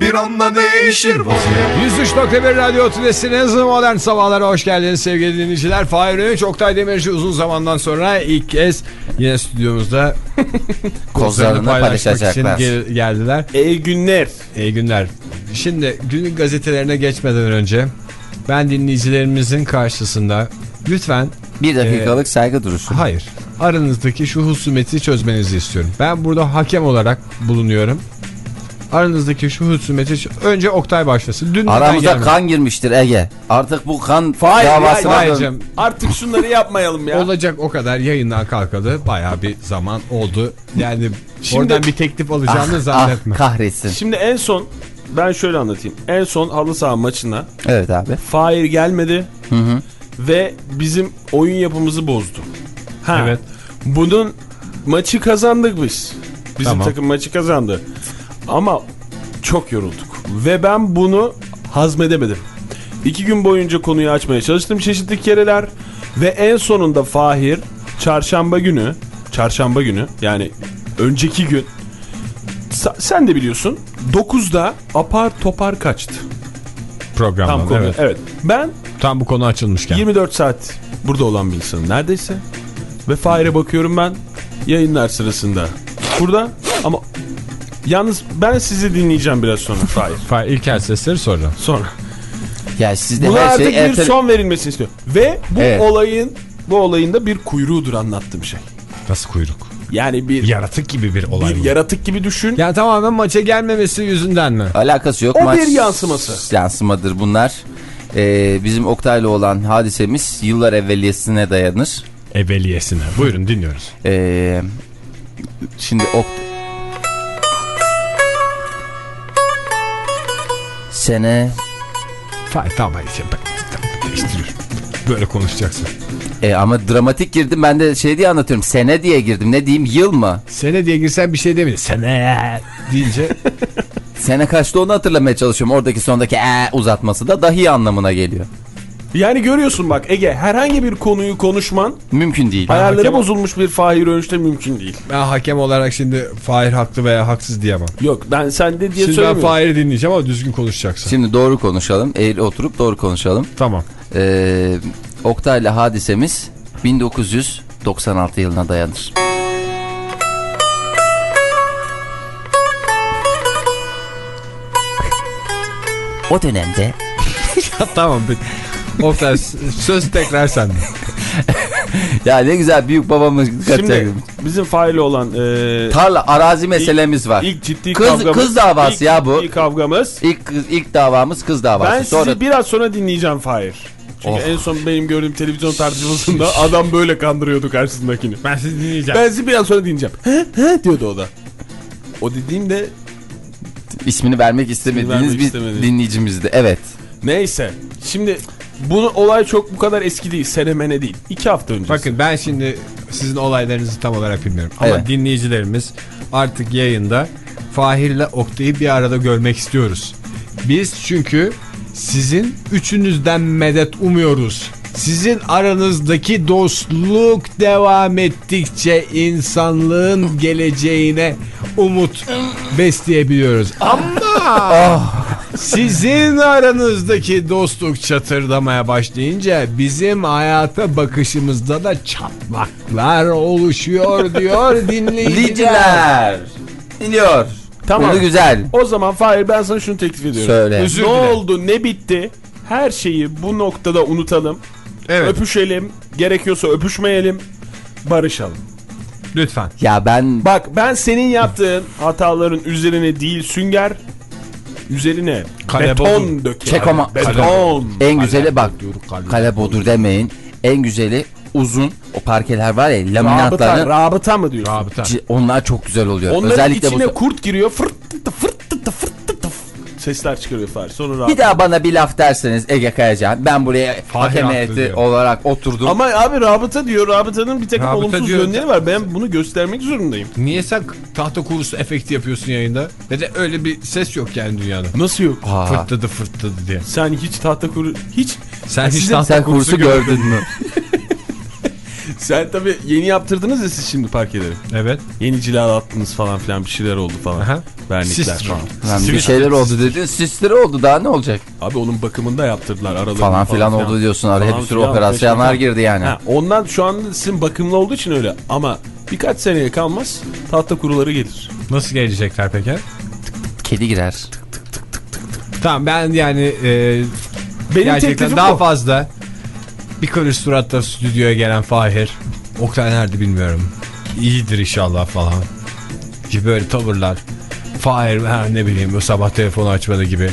Bir anda değişir vaziyet 103.1 Radyo Tülesi'niz modern sabahlara hoş geldiniz sevgili dinleyiciler. Fahir Öğünç, Oktay Demirci uzun zamandan sonra ilk kez yine stüdyomuzda Kozlarını paylaşmak için paylaşacaklar. gel- geldiler. İyi günler. İyi günler. Şimdi günün gazetelerine geçmeden önce ben dinleyicilerimizin karşısında lütfen Bir dakikalık saygı duruşu. hayır aranızdaki şu husumeti çözmenizi istiyorum. Ben burada hakem olarak bulunuyorum. Aranızdaki şu husumeti önce Oktay başlasın. Dün Aramıza kan girmiştir Ege. Artık bu kan Fahir, davasına ya, dön- Artık şunları yapmayalım ya. Olacak o kadar yayından kalkalı baya bir zaman oldu. Yani Şimdi- oradan bir teklif alacağını Ah, zannetme. ah, kahretsin. Şimdi en son ben şöyle anlatayım. En son halı saha maçına Evet abi. Fahir gelmedi Hı hı. ve bizim oyun yapımızı bozdu. Ha, Evet. Bunun maçı kazandık biz. Bizim Tamam. takım maçı kazandı. Ama çok yorulduk. Ve ben bunu hazmedemedim. İki gün boyunca konuyu açmaya çalıştım çeşitli kereler. Ve en sonunda Fahir çarşamba günü, çarşamba günü yani önceki gün sen de biliyorsun 9'da apar topar kaçtı. Programdan Tam konu. evet. Evet. Ben Tam bu konu açılmışken. 24 saat burada olan bir insanım neredeyse. Ve Fahir'e bakıyorum ben yayınlar sırasında. Burada ama yalnız ben sizi dinleyeceğim biraz sonra Fahir. Fa- İlker sesleri sonra. Sonra. Ya sizde Buna her artık şey bir ertele... son verilmesini istiyor. Ve bu Evet. olayın bu olayın da bir kuyruğudur anlattığım şey. Nasıl kuyruk? Yani bir Yaratık gibi bir olay bir mı? yaratık gibi düşün. Yani tamamen maça gelmemesi yüzünden mi? Alakası yok. O Maç bir yansıması. Yansımadır bunlar. Ee, bizim Oktay'la olan hadisemiz yıllar evveliyesine dayanır. Evveliyesine. Buyurun dinliyoruz. Ee, şimdi ok sene Fa tamam sen bak. Değiştiriyorum. Böyle konuşacaksın. e, ama dramatik girdim ben de şey diye anlatıyorum sene diye girdim ne diyeyim yıl mı Sene diye girsen bir şey demedi. Sene deyince sene kaçta onu hatırlamaya çalışıyorum oradaki sondaki e uzatması da dahi anlamına geliyor Yani görüyorsun bak Ege herhangi bir konuyu konuşman mümkün değil ayarları hakem- bozulmuş bir Fahir Önç'te mümkün değil. ben hakem olarak şimdi Fahir haklı veya haksız diyemem. Yok ben sende diye Şimdi ben söylemiyorum. Fahir'i dinleyeceğim ama düzgün konuşacaksın. şimdi doğru konuşalım eğri oturup doğru konuşalım Tamam. ee, Oktay'la hadisemiz 1996 yılına dayanır o dönemde tamam. Oktay söz tekrar sende. ya ne güzel büyük babamız Şimdi bizim Fahir'le olan e, Tarla arazi meselemiz var. ilk ciddi Kız- kavgamız. kız davası ilk ya bu. ciddi kavgamız. İlk kız- ilk davamız kız davası. Ben Sonra sizi biraz sonra dinleyeceğim Fahir. Çünkü Oh. en son benim gördüğüm televizyon tartışmasında adam böyle kandırıyordu karşısındakini. Ben sizi dinleyeceğim. Ben sizi biraz sonra dinleyeceğim. He he diyordu o da. O dediğimde ismini vermek istemediğiniz vermek bir istemediğim. dinleyicimizdi. Evet. neyse. Şimdi bunu olay çok bu kadar eski değil. Senemene değil. İki hafta önce. Bakın ben şimdi sizin olaylarınızı tam olarak bilmiyorum. Ama Evet. dinleyicilerimiz artık yayında Fahir'le Oktay'ı bir arada görmek istiyoruz. Biz çünkü sizin üçünüzden medet umuyoruz. Sizin aranızdaki dostluk devam ettikçe insanlığın geleceğine umut besleyebiliyoruz. Ama sizin aranızdaki dostluk çatırdamaya başlayınca bizim hayata bakışımızda da çatlaklar oluşuyor diyor dinleyiciler. Dinliyor. Tamam. Bunu güzel. O zaman Fahir ben sana şunu teklif ediyorum. Söyle. Özür ne dile. oldu ne bitti her şeyi bu noktada unutalım. Evet Öpüşelim. Gerekiyorsa öpüşmeyelim. Barışalım. lütfen. Ya ben Bak ben senin yaptığın hataların üzerine değil sünger üzerine Kale beton bodur. döker. Çek ama- Beton. en güzeli bak. Kalbi. Kale bodur demeyin. En güzeli uzun o parkeler var ya Rabıta, laminatların rabıta mı diyorsun? Rabıta. onlar çok güzel oluyor. Onların Özellikle içine bu kurt giriyor. Fırt fırt fırt fırt sesler çıkarıyor Fahir. Sonra rabıta. bir daha bana bir laf derseniz Ege Kayacan ben buraya hakem heyeti olarak oturdum. Ama abi rabıta diyor. Rabıtanın bir takım Rabıta olumsuz diyor. yönleri var. Ben bunu göstermek zorundayım. Niye sen tahta kurusu efekti yapıyorsun yayında? Ve de öyle bir ses yok yani dünyada. Nasıl yok? Aa, Fırtladı fırtladı diye. Sen hiç tahta kuru... Hiç... Sen hiç tahta sen kursu gördün mü? Sen tabii yeni yaptırdınız ya siz şimdi parkeleri. Evet. Yeni cilalattınız falan filan bir şeyler oldu falan. Aha. Vernikler Sis falan. Lan bir şeyler oldu dedin. Sisleri oldu daha ne olacak? Abi onun bakımını da yaptırdılar aralarında Falan filan oldu diyorsun. Falan bir sürü operasyonlar girdi yani. Ha, ondan şu anda sizin bakımlı olduğu için öyle. Ama birkaç seneye kalmaz tahta kuruları gelir. Nasıl gelecekler peki? Kedi girer. Tamam ben yani e, Benim gerçekten daha bu. fazla bir karış suratla stüdyoya gelen Fahir. Oktay nerede bilmiyorum. İyidir inşallah falan. Gibi böyle tavırlar. Fahir ha, ne bileyim o sabah telefonu açmadı gibi.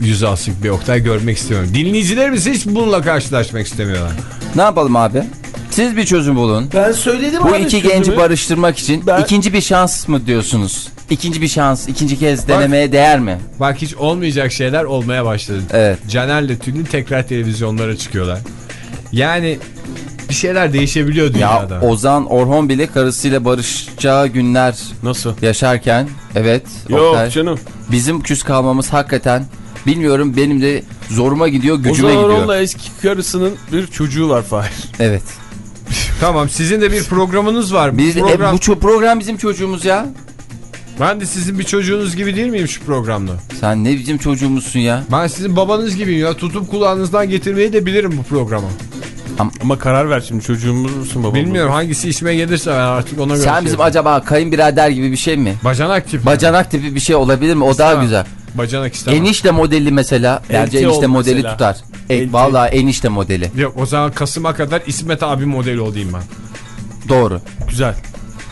Yüzü asık bir Oktay görmek istemiyorum. Dinleyicilerimiz hiç bununla karşılaşmak istemiyorlar. Ne yapalım abi? Siz bir çözüm bulun. Ben söyledim Bu abi iki çözümü. genci barıştırmak için Ben- ikinci bir şans mı diyorsunuz? İkinci bir şans, ikinci kez denemeye değer mi? Bak hiç olmayacak şeyler olmaya başladı. Evet. Caner'le Tülin tekrar televizyonlara çıkıyorlar. Yani bir şeyler değişebiliyor Ya dünyada. Ozan Orhon bile karısıyla barışacağı günler Nasıl? yaşarken evet Yok Oktay, canım. bizim küs kalmamız hakikaten bilmiyorum benim de zoruma gidiyor gücüme zaman gidiyor. onunla eski karısının bir çocuğu var Fahir. Evet. Tamam sizin de bir programınız var. Biz, bu program... e, bu program bizim çocuğumuz ya. Ben de sizin bir çocuğunuz gibi değil miyim şu programda? Sen ne bizim çocuğumuzsun ya. Ben sizin babanız gibiyim ya. Tutup kulağınızdan getirmeyi de bilirim bu programa. Ama karar ver şimdi çocuğumuz musun babam? Bilmiyorum hangisi işime gelirse ben artık ona göre. Sen şey bizim yaparım. acaba kayınbirader gibi bir şey mi? Bacanak tipi. Bacanak tipi bir şey olabilir mi? O daha İstemem. güzel. Bacanak istemem. Enişte modeli mesela. Bence Elti enişte modeli mesela. tutar. E, vallahi enişte modeli. Yok o zaman Kasım'a kadar İsmet abi modeli olayım ben. Doğru. Güzel.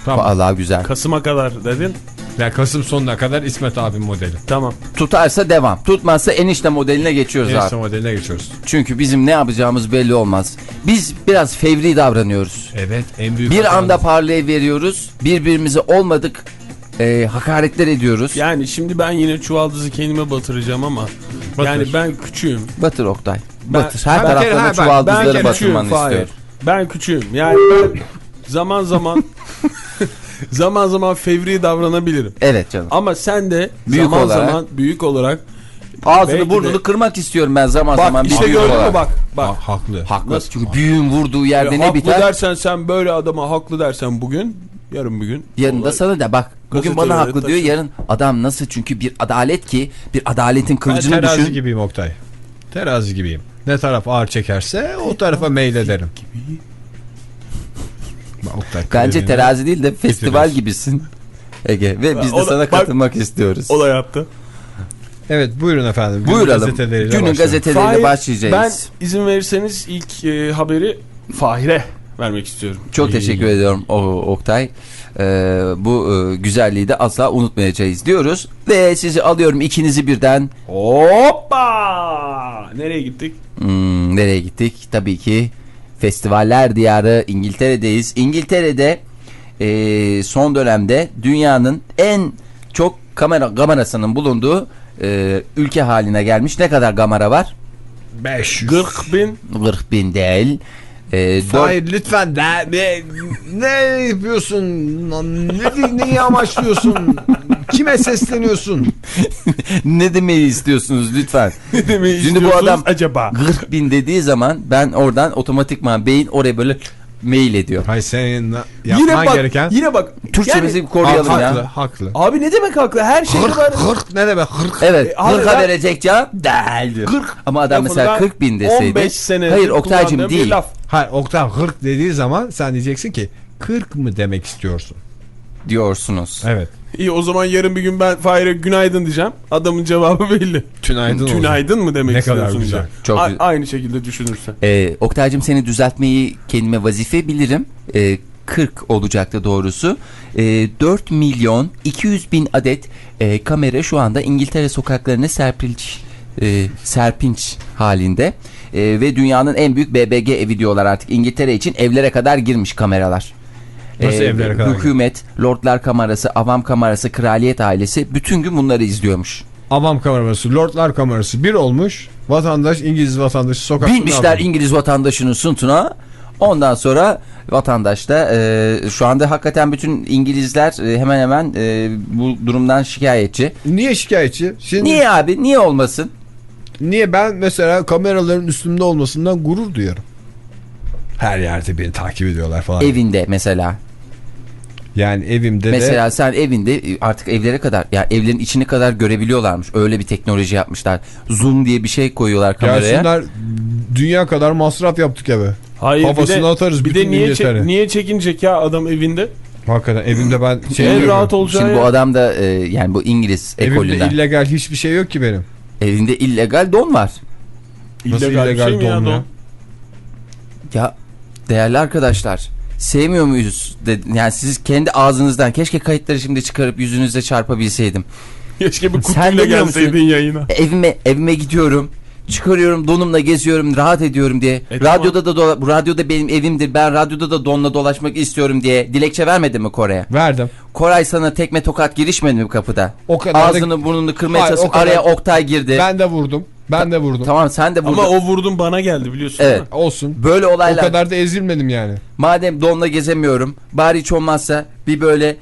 Tamam. Vallahi güzel. Kasım'a kadar dedin. Ya Kasım sonuna kadar İsmet abi modeli. Tamam. Tutarsa devam. Tutmazsa enişte modeline geçiyoruz Enişte abi. modeline geçiyoruz. Çünkü bizim ne yapacağımız belli olmaz. Biz biraz fevri davranıyoruz. Evet en büyük Bir anda parlayıveriyoruz. Birbirimize olmadık e, hakaretler ediyoruz. Yani şimdi ben yine çuvaldızı kendime batıracağım ama Batır. yani ben küçüğüm. Batır Oktay. Ben- Batır. Her taraflarına çuvaldızları ben küçüğüm batırmanı istiyorum. Ben küçüğüm. Yani ben zaman zaman zaman zaman fevri davranabilirim. Evet canım. Ama sen de Büyük zaman olarak- zaman büyük olarak Ağzını burnunu de- kırmak istiyorum ben zaman bak zaman. bir işte gördün olarak. mü bak bak. Ha, haklı. Haklı. Nasıl? Çünkü büyüğün vurduğu yerde Ya ne haklı biter? dersen sen böyle adama haklı dersen bugün yarın bugün. Yarın da sana da bak. Bugün bana haklı diyor. taşı. Yarın adam nasıl? Çünkü bir adalet ki bir adaletin Ben kılıcını terazi düşün. gibiyim Oktay. Terazi gibiyim. Ne taraf ağır çekerse o tarafa meylederim. Ben Oktay, Bence terazi değil de festival Getiriyoruz. gibisin. Ege ve biz de sana bak- katılmak istiyoruz. O da yaptı. Evet buyurun efendim. Günün Buyuralım. gazeteleriyle Günün başlayalım. gazeteleriyle Fahir, başlayacağız. Ben izin verirseniz ilk e, haberi Fahir'e vermek istiyorum. Çok teşekkür ediyorum o, Oktay. Ee, bu e, güzelliği de asla unutmayacağız diyoruz. Ve sizi alıyorum ikinizi birden. Hoppa! Nereye gittik? Hmm, nereye gittik? Tabii ki festivaller diyarı İngiltere'deyiz. İngiltere'de e, son dönemde dünyanın en çok kamera kamerasının bulunduğu e, ülke haline gelmiş. Ne kadar kamera var? 500. 40 bin. 40 bin değil. E, dört- Hayır lütfen de, ne, ne yapıyorsun? Ne, neyi amaçlıyorsun? Kime sesleniyorsun? ne demeyi istiyorsunuz lütfen? Ne demeyi Şimdi bu istiyorsunuz adam- acaba? 40 bin dediği zaman ben oradan otomatikman beyin oraya böyle mail ediyor. Hayır senin yapman Yine bak, gereken yine bak. Türkçemizi Yani- koruyalım haklı, ya. haklı. abi ne demek haklı? Her şeyde var. Hırk, hırk ne demek hırk? Evet. E, abi 40'a ben- verecek cevap değil diyor. 40 Ama adam mesela lafından 40 bin deseydi. 15 sene Hayır Oktay'cım kullandığım bir değil. laf. Hayır Oktay hırk dediği zaman sen diyeceksin ki 40 mı demek istiyorsun? diyorsunuz. Evet. İyi o zaman yarın bir gün ben Fahir'e günaydın diyeceğim. Adamın cevabı belli. Tünaydın. Tünaydın mı demek Ne kadar istiyorsun güzel. diyeceğim. Çok A- güzel. Aynı şekilde düşünürsen. Ee, Oktay'cım seni düzeltmeyi kendime vazife bilirim. Ee, 40 olacaktı doğrusu. Ee, 4 milyon 200 bin adet e, kamera şu anda İngiltere sokaklarına serpilmiş e, serpinç halinde. E, ve dünyanın en büyük BBG evi diyorlar artık İngiltere için evlere kadar girmiş kameralar. Nasıl evlere kadar Hükümet, Lordlar Kamerası, Avam Kamerası, Kraliyet ailesi bütün gün bunları izliyormuş. Avam kamerası, lordlar kamerası bir olmuş. Vatandaş, İngiliz vatandaşı sokakta Binmişler İngiliz vatandaşının suntuna. Ondan sonra vatandaş da e, şu anda hakikaten bütün İngilizler e, hemen hemen e, bu durumdan şikayetçi. Niye şikayetçi? Şimdi Niye abi? Niye olmasın? Niye ben mesela kameraların üstümde olmasından gurur duyarım. Her yerde beni takip ediyorlar falan. Evinde mesela. Yani evimde Mesela de sen evinde e, artık evlere kadar ya evlerin içine kadar görebiliyorlarmış. Öyle bir teknoloji yapmışlar. Zoom diye bir şey koyuyorlar kameraya. gelsinler dünya kadar masraf yaptık eve. Hayır, Havasını bir de, atarız bir de niye, çek- niye çekinecek ya adam evinde? Hakikaten evimde ben şey en rahat olacağı Şimdi bu adam da e, yani bu İngiliz Evimde ekolünden. illegal hiçbir şey yok ki benim. Evinde illegal don var. Nasıl İllegal şey ya don ya? don? Ya değerli arkadaşlar sevmiyor muyuz? De, yani siz kendi ağzınızdan keşke kayıtları şimdi çıkarıp yüzünüze çarpabilseydim. Keşke bir kutuyla gelseydin yayına. Evime evime gidiyorum. Çıkarıyorum donumla geziyorum rahat ediyorum diye. E, radyoda da dola- bu radyoda benim evimdir. Ben radyoda da donla dolaşmak istiyorum diye dilekçe vermedi mi Kore'ye? Verdim. Koray sana tekme tokat girişmedi mi kapıda? O kadar da- Ağzını burnunu kırmaya çalışıp o araya Oktay girdi. Ben de vurdum. Ben de vurdum. Tamam sen de burada. Ama o vurdum bana geldi biliyorsun Evet. değil mi? Olsun. Böyle O olaylar. kadar da ezilmedim yani. Madem donla gezemiyorum bari hiç olmazsa bir böyle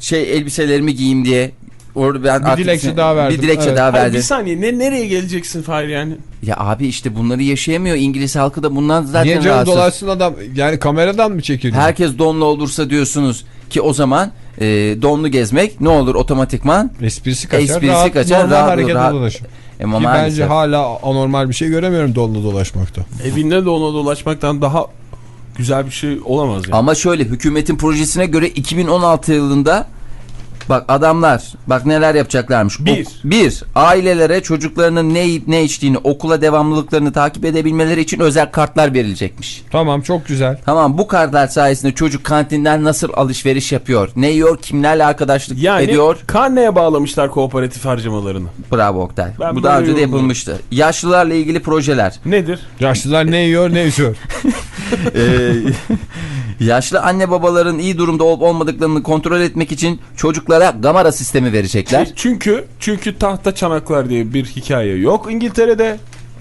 şey elbiselerimi giyeyim diye orada ben Bir dilekçe daha verdim. Bir dilekçe Evet. daha Hayır, verdim. bir saniye ne, nereye geleceksin Fahir yani? Ya abi işte bunları yaşayamıyor İngiliz halkı da bundan zaten Niye canım rahatsız. dolaşsın adam? Yani kameradan mı çekiliyor? Herkes donlu olursa diyorsunuz ki o zaman e, donlu gezmek ne olur otomatikman Esprisi kaçar. Esprisi rahat, kaçar, normal rahat- harekete rahat- dolaşır. e, Ki maalesef. bence hala anormal bir şey göremiyorum donlu dolaşmakta. Evinde de ona dolaşmaktan daha güzel bir şey olamaz yani. Ama şöyle hükümetin projesine göre 2016 yılında bak adamlar bak neler yapacaklarmış. Bir. O- bir ailelere çocuklarının ne yiyip ne içtiğini okula devamlılıklarını takip edebilmeleri için özel kartlar verilecekmiş. Tamam çok güzel. Tamam bu kartlar sayesinde çocuk kantinden nasıl alışveriş yapıyor? Ne yiyor? Kimlerle arkadaşlık Yani ediyor? karneye bağlamışlar kooperatif harcamalarını. Bravo Oktay. Ben bu daha önce de yapılmıştı. Yaşlılarla ilgili projeler. Nedir? Yaşlılar ne yiyor ne içiyor. Ee, yaşlı anne babaların iyi durumda olup olmadıklarını kontrol etmek için çocuklara gamara sistemi verecekler. Çünkü çünkü tahta çanaklar diye bir hikaye yok İngiltere'de.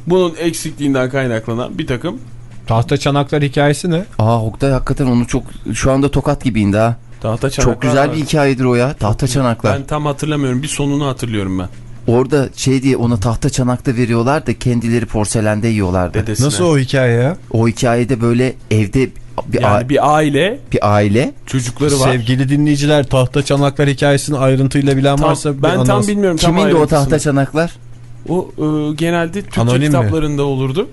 Bunun eksikliğinden kaynaklanan bir takım Tahta çanaklar hikayesi ne? Aa Oktay hakikaten onu çok şu anda tokat gibiyim daha. tahta çanaklar Çok güzel var. bir hikayedir o ya. Tahta çanaklar. Ben tam hatırlamıyorum. Bir sonunu hatırlıyorum ben. Orada şey diye ona tahta çanakta veriyorlar da kendileri porselende yiyorlardı. Dedesine. Nasıl o hikaye ya? O hikayede böyle evde bir, Yani bir aile bir aile çocukları var. Sevgili dinleyiciler tahta çanaklar hikayesini ayrıntıyla bilen Tam- varsa ben tam anlatsın. bilmiyorum tam kimindi o tahta çanaklar? O e, genelde Türkçe Anonim mi? kitaplarında olurdu.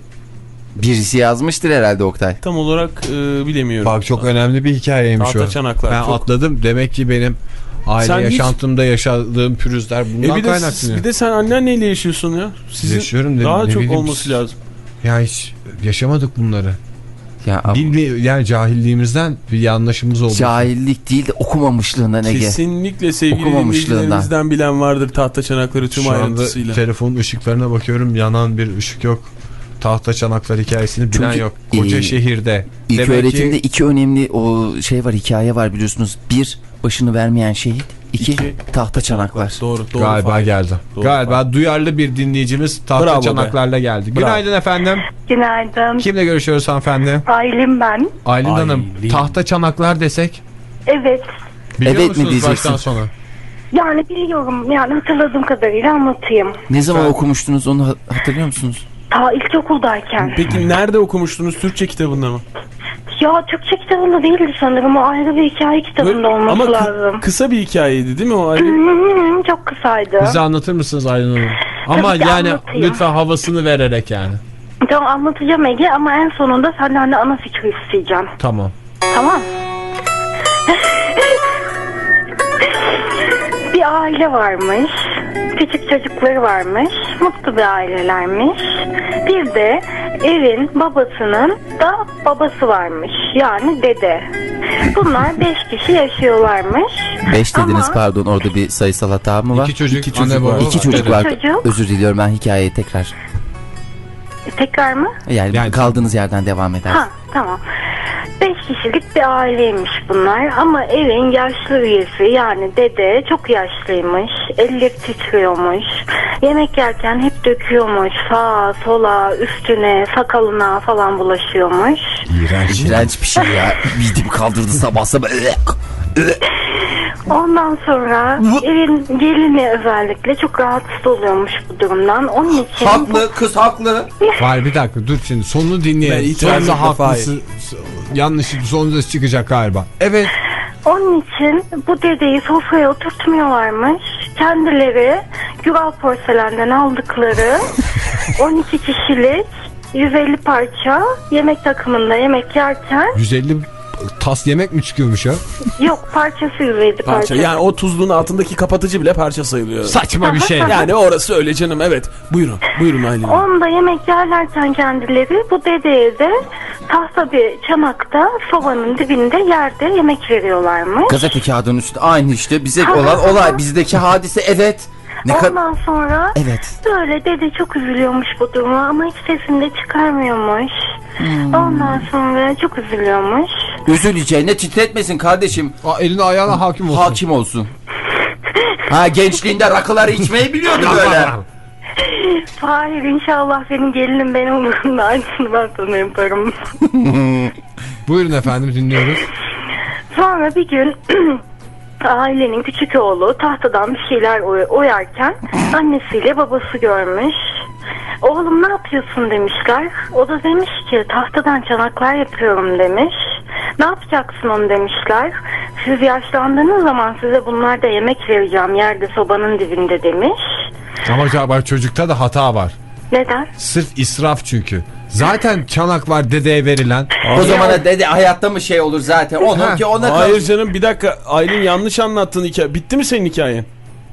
Birisi yazmıştır herhalde Oktay. Tam olarak e, bilemiyorum. Bak çok önemli bir hikayeymiş Tahta o. çanaklar. Ben çok... atladım. Demek ki benim aile Sen hiç- yaşantımda yaşadığım pürüzler bundan E bir de, kaynaklanıyor. bir de sen annenle yaşıyorsun ya. Sizin Yaşıyorum dedim, daha ne çok bileyim. olması lazım. Ya hiç yaşamadık bunları. Ya Bilmi yani cahilliğimizden bir yanlışımız oldu. cahillik değil de okumamışlığından Ege. Kesinlikle sevgili dinleyicilerimizden bilen vardır tahta çanakları tüm Şu anda ayrıntısıyla. telefonun ışıklarına bakıyorum yanan bir ışık yok. Tahta çanaklar hikayesini bilen Çünkü, yok. Koca e, şehirde. İlk Demek öğretimde ki iki önemli o şey var hikaye var biliyorsunuz. Bir başını vermeyen şehit. İki, İki, tahta çanaklar. Doğru, doğru. galiba Fahir. geldi. Doğru, galiba duyarlı bir dinleyicimiz tahta Bravo be. çanaklarla geldi. Bravo. Günaydın efendim. Günaydın. Kimle görüşüyoruz hanımefendi? Aylin ben. Aylin Hanım. Tahta çanaklar desek. Evet. Biliyor Evet mi musunuz diyeceksin? baştan sona? Yani biliyorum. Yani hatırladığım kadarıyla anlatayım. Ne zaman okumuştunuz onu ha- hatırlıyor musunuz? Ta ilkokuldayken. Peki nerede okumuştunuz? Türkçe kitabında mı? Ya Türkçe kitabında değildi sanırım. O ayrı bir hikaye kitabında olması Ama kı- lazım. kısa bir hikayeydi değil mi o? Hmm, çok kısaydı. Bize anlatır mısınız Aylin Hanım? Ama ki yani anlatayım. lütfen havasını vererek yani. Tamam anlatacağım Ege ama en sonunda senden de ana fikri isteyeceğim. Tamam. Tamam. bir aile varmış. Küçük çocukları varmış. Mutlu bir ailelermiş. Bir de evin babasının da babası varmış. Yani dede. Bunlar beş kişi yaşıyorlarmış. 5 dediniz Ama pardon orada bir sayısal hata mı var? İki çocuk, İki çocuk anne var. İki çocuk var. çocuk. Özür diliyorum ben hikayeyi tekrar. Tekrar mı? Yani, Yani- kaldığınız yerden devam eder. Ha tamam. Beş kişilik bir aileymiş bunlar ama evin yaşlı üyesi yani dede çok yaşlıymış. Elleri titriyormuş. Yemek yerken hep döküyormuş. Sağa, sola, üstüne, sakalına falan bulaşıyormuş. İğrenç. İğrenç bir şey ya. Midemi kaldırdı sabah sabah. Ondan sonra evin gelini özellikle çok rahatsız oluyormuş bu durumdan. Onun için haklı kız haklı. Fahir bir dakika dur şimdi sonunu Ben dinleyelim. itiraz Sonunda etme, haklısın. Yanlış sonunda çıkacak galiba. Evet. Onun için bu dedeyi sofraya oturtmuyorlarmış. Kendileri Güral Porselen'den aldıkları 12 kişilik 150 parça yemek takımında yemek yerken 150 tas yemek mi çıkıyormuş ya? yok parçası 150 parça. Parça. Yani o tuzluğun altındaki kapatıcı bile parça sayılıyor. Saçma bir şey. Yani orası öyle canım evet. Buyurun. Buyurun Aylin. Onda yemek yerlerken kendileri bu dedeye de tahta bir çanakta sobanın dibinde yerde yemek veriyorlarmış. Gazete kağıdının üstü aynı işte bize olan olay bizdeki hadise evet. Ne Ondan sonra Evet. böyle dede çok üzülüyormuş bu duruma ama hiç sesini de çıkarmıyormuş. Hmm. Ondan sonra çok üzülüyormuş. üzüleceğine titretmesin kardeşim. Aa, eline ayağına hakim olsun. Hakim olsun. Ha gençliğinde rakıları içmeyi biliyordu böyle. Hayır inşallah senin gelinin ben olurum da aynısını ben sana yaparım. Buyurun efendim dinliyoruz. Sonra bir gün ailenin küçük oğlu tahtadan bir şeyler oy- oyarken annesiyle babası görmüş. Oğlum ne yapıyorsun demişler. O da demiş ki tahtadan çanaklar yapıyorum demiş. Ne yapacaksın onu demişler. Siz yaşlandığınız zaman size bunlar da yemek vereceğim yerde sobanın dibinde demiş. Ama galiba çocukta da hata var. Neden? Sırf israf çünkü. Zaten çanak var dedeye verilen. O zaman da dedi hayatta mı şey olur zaten. Onun ki ona Hayır canım bir dakika Aylin yanlış anlattın hikaye. Bitti mi senin hikayen?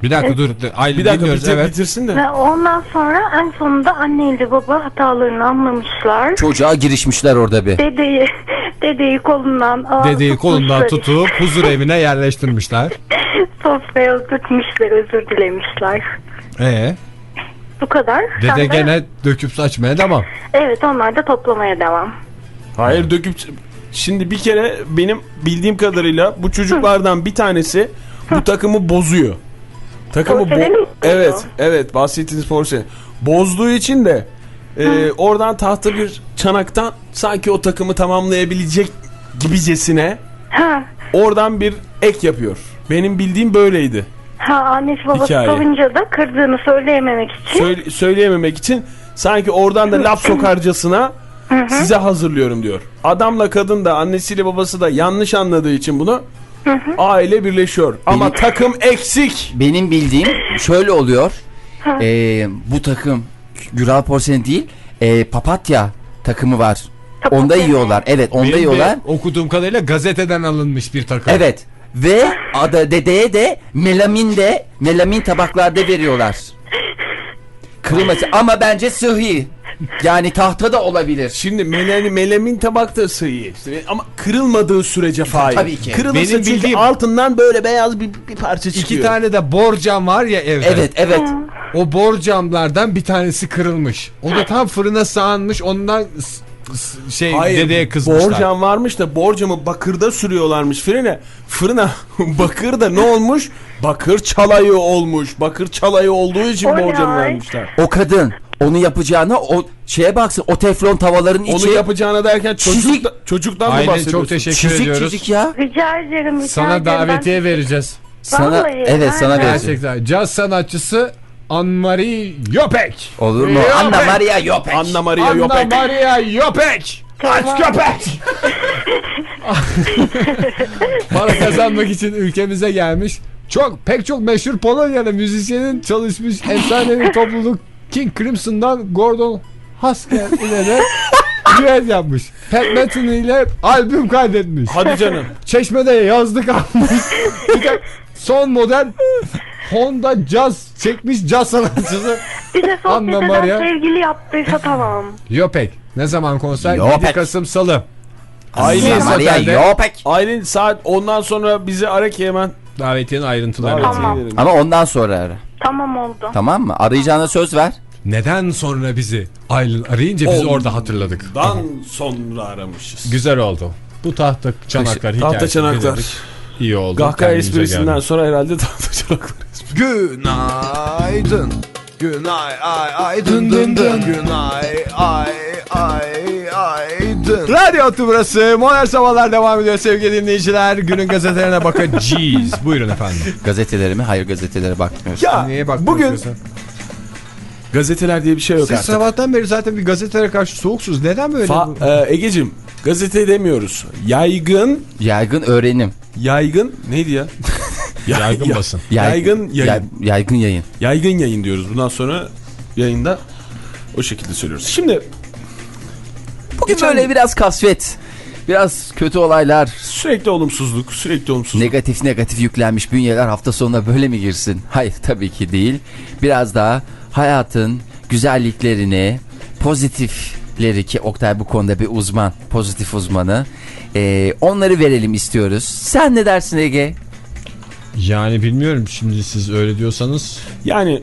Bir dakika dur. Aylin Bir dakika bitir, evet. bitirsin de. Ve ondan sonra en sonunda anne ile baba hatalarını anlamışlar. Çocuğa girişmişler orada bir. Dedeyi, dedeyi kolundan aa, Dedeyi kolundan tutmuşlar. tutup huzur evine yerleştirmişler. Sofraya oturtmuşlar, özür dilemişler. Ee, Bu kadar. dede Sen de- gene döküp saçmaya devam. Evet onlar da toplamaya devam. Hayır döküp şimdi bir kere benim bildiğim kadarıyla bu çocuklardan bir tanesi bu takımı bozuyor. Takımı bozuyor? Evet, evet bahsettiğiniz porselen. Bozduğu için de e, oradan tahta bir çanaktan sanki o takımı tamamlayabilecek gibicesine Ha, oradan bir ek yapıyor. Benim bildiğim böyleydi. Ha annesi babası Hikaye. kalınca da kırdığını söyleyememek için Söyle- söyleyememek için sanki oradan da laf sokarcasına size hazırlıyorum diyor. Adamla kadın da annesiyle babası da yanlış anladığı için bunu aile birleşiyor. Ama Benim- takım eksik. Benim bildiğim şöyle oluyor. Ee, bu takım Güral Porselen değil e, papatya takımı var. Papatya Onda yiyorlar. Evet onda Benim yiyorlar. okuduğum kadarıyla gazeteden alınmış bir takım. Evet. Ve ada dedeye de melamin de melamin tabaklarda veriyorlar. Kırılması ama bence sıhhi. Yani tahta da olabilir. Şimdi meleni, melemin tabakta sığıyor. Ama kırılmadığı sürece fail. Tabii ki. Kırılırsa Benim çünkü bildiğim- altından böyle beyaz bir, bir parça çıkıyor. İki tane de borcam var ya evde. Evet evet. O borcamlardan bir tanesi kırılmış. O da tam fırına sağanmış. Ondan s- şey Hayır, dedeye kızmışlar. borcam varmış da borcamı bakırda sürüyorlarmış frene. Fırına bakır da ne olmuş? Bakır çalayı olmuş. Bakır çalayı olduğu için borcamı vermişler. O kadın onu yapacağına o şeye baksın o teflon tavalarının Onu içi yapacağına derken Çizik- çocuk, çocuktan mı Aynen bahsediyorsun? çok teşekkür çizik ediyoruz. çizik ya. rica ederim. rica Sana ederim. davetiye vereceğiz. Sana Vallahi, evet sana aynen. vereceğim. Gerçekten. Caz sanatçısı Anne-Marie Yopek. Olur mu? Yopek. Anna Maria Yopek. Anna Maria Yopek. Anna-Maria Yopek. Aç köpek. Para kazanmak için ülkemize gelmiş. Çok pek çok meşhur Polonyalı müzisyenin çalışmış efsanevi topluluk King Crimson'dan Gordon Haskell ile de düet yapmış. Pat Metheny ile albüm kaydetmiş. Hadi canım. Çeşme'de yazlık almış. Son model Honda Jazz çekmiş caz sanatçısı Bir de sohbet Anna Maria. sevgili yaptıysa tamam. Yopek. Ne zaman konser? Yopek. 7 Kasım Salı. Aylin, Maria Yopek. Aylin saat ondan sonra bizi ara ki hemen. Davetiyenin ayrıntıları. Davet Tamam. Ama ondan sonra ara. Tamam oldu. Tamam mı? Arayacağına söz ver. Neden sonra bizi Aylin arayınca biz orada hatırladık. Dan sonra aramışız. Güzel oldu. Bu tahta çanaklar hikayesi. Tahta çanaklar. dinledik. İyi oldu. Kahkaha esprisinden geldik. sonra herhalde çanaklar. Günaydın. Günay ay ay dın dın dın. Günay ay ay ay dın. Radyo burası. Modern Sabahlar devam ediyor sevgili dinleyiciler. Günün gazetelerine bakacağız. Buyurun efendim. Gazeteleri mi? Hayır gazetelere bakmıyoruz. Ya Neye bak bugün gazeteler diye bir şey yok Siz artık. sabahtan beri zaten bir gazetelere karşı soğuksunuz. Neden böyle? bu? Fa- e, Egecim gazete demiyoruz. Yaygın Yaygın öğrenim. yaygın neydi ya? Yaygın Ya- basın. Yay- Yaygın yayın. Yay- yaygın yayın. Yaygın yayın diyoruz. Bundan sonra yayında o şekilde söylüyoruz. Şimdi Bugün Geçen- böyle biraz kasvet. Biraz kötü olaylar. sürekli olumsuzluk, sürekli olumsuzluk. Negatif negatif yüklenmiş bünyeler hafta sonuna böyle mi girsin? Hayır tabii ki değil. Biraz daha hayatın güzelliklerini, pozitifleri ki Oktay bu konuda bir uzman, pozitif uzmanı. Ee, onları verelim istiyoruz. Sen ne dersin Ege? Yani bilmiyorum şimdi siz öyle diyorsanız. Yani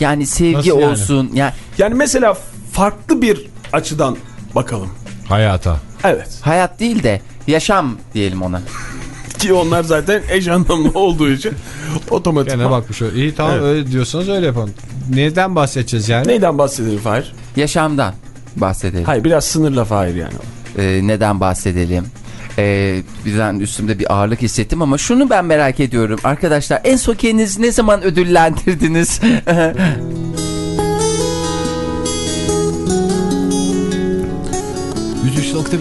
Yani sevgi Nasıl yani? olsun. Ya yani mesela farklı bir açıdan bakalım. Hayata. Evet. hayat değil de yaşam diyelim ona. Ki onlar zaten eş anlamlı olduğu için otomatik. Gene bakmış öyle. İyi tamam Evet. öyle diyorsanız öyle yapalım. Neden bahsedeceğiz yani? Neyden bahsedelim Fahir? Yaşamdan bahsedelim. Hayır biraz sınırla Fahir yani. Ee, neden bahsedelim? Ee, birden üstümde bir ağırlık hissettim ama şunu ben merak ediyorum. Arkadaşlar en son kendinizi ne zaman ödüllendirdiniz?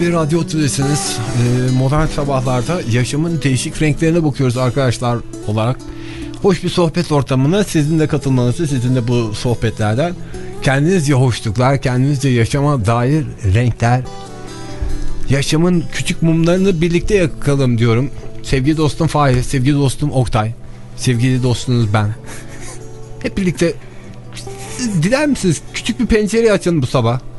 bir radyo oturuyorsunuz. Ee, modern sabahlarda yaşamın değişik renklerine bakıyoruz arkadaşlar olarak. Hoş bir sohbet ortamına sizin de katılmanızı, sizin de bu sohbetlerden kendinizce hoşluklar, kendinizce yaşama dair renkler, yaşamın küçük mumlarını birlikte yakalım diyorum. Sevgili dostum Fahir, sevgili dostum Oktay, sevgili dostunuz ben. Hep birlikte diler misiniz? Küçük bir pencereyi açın bu sabah.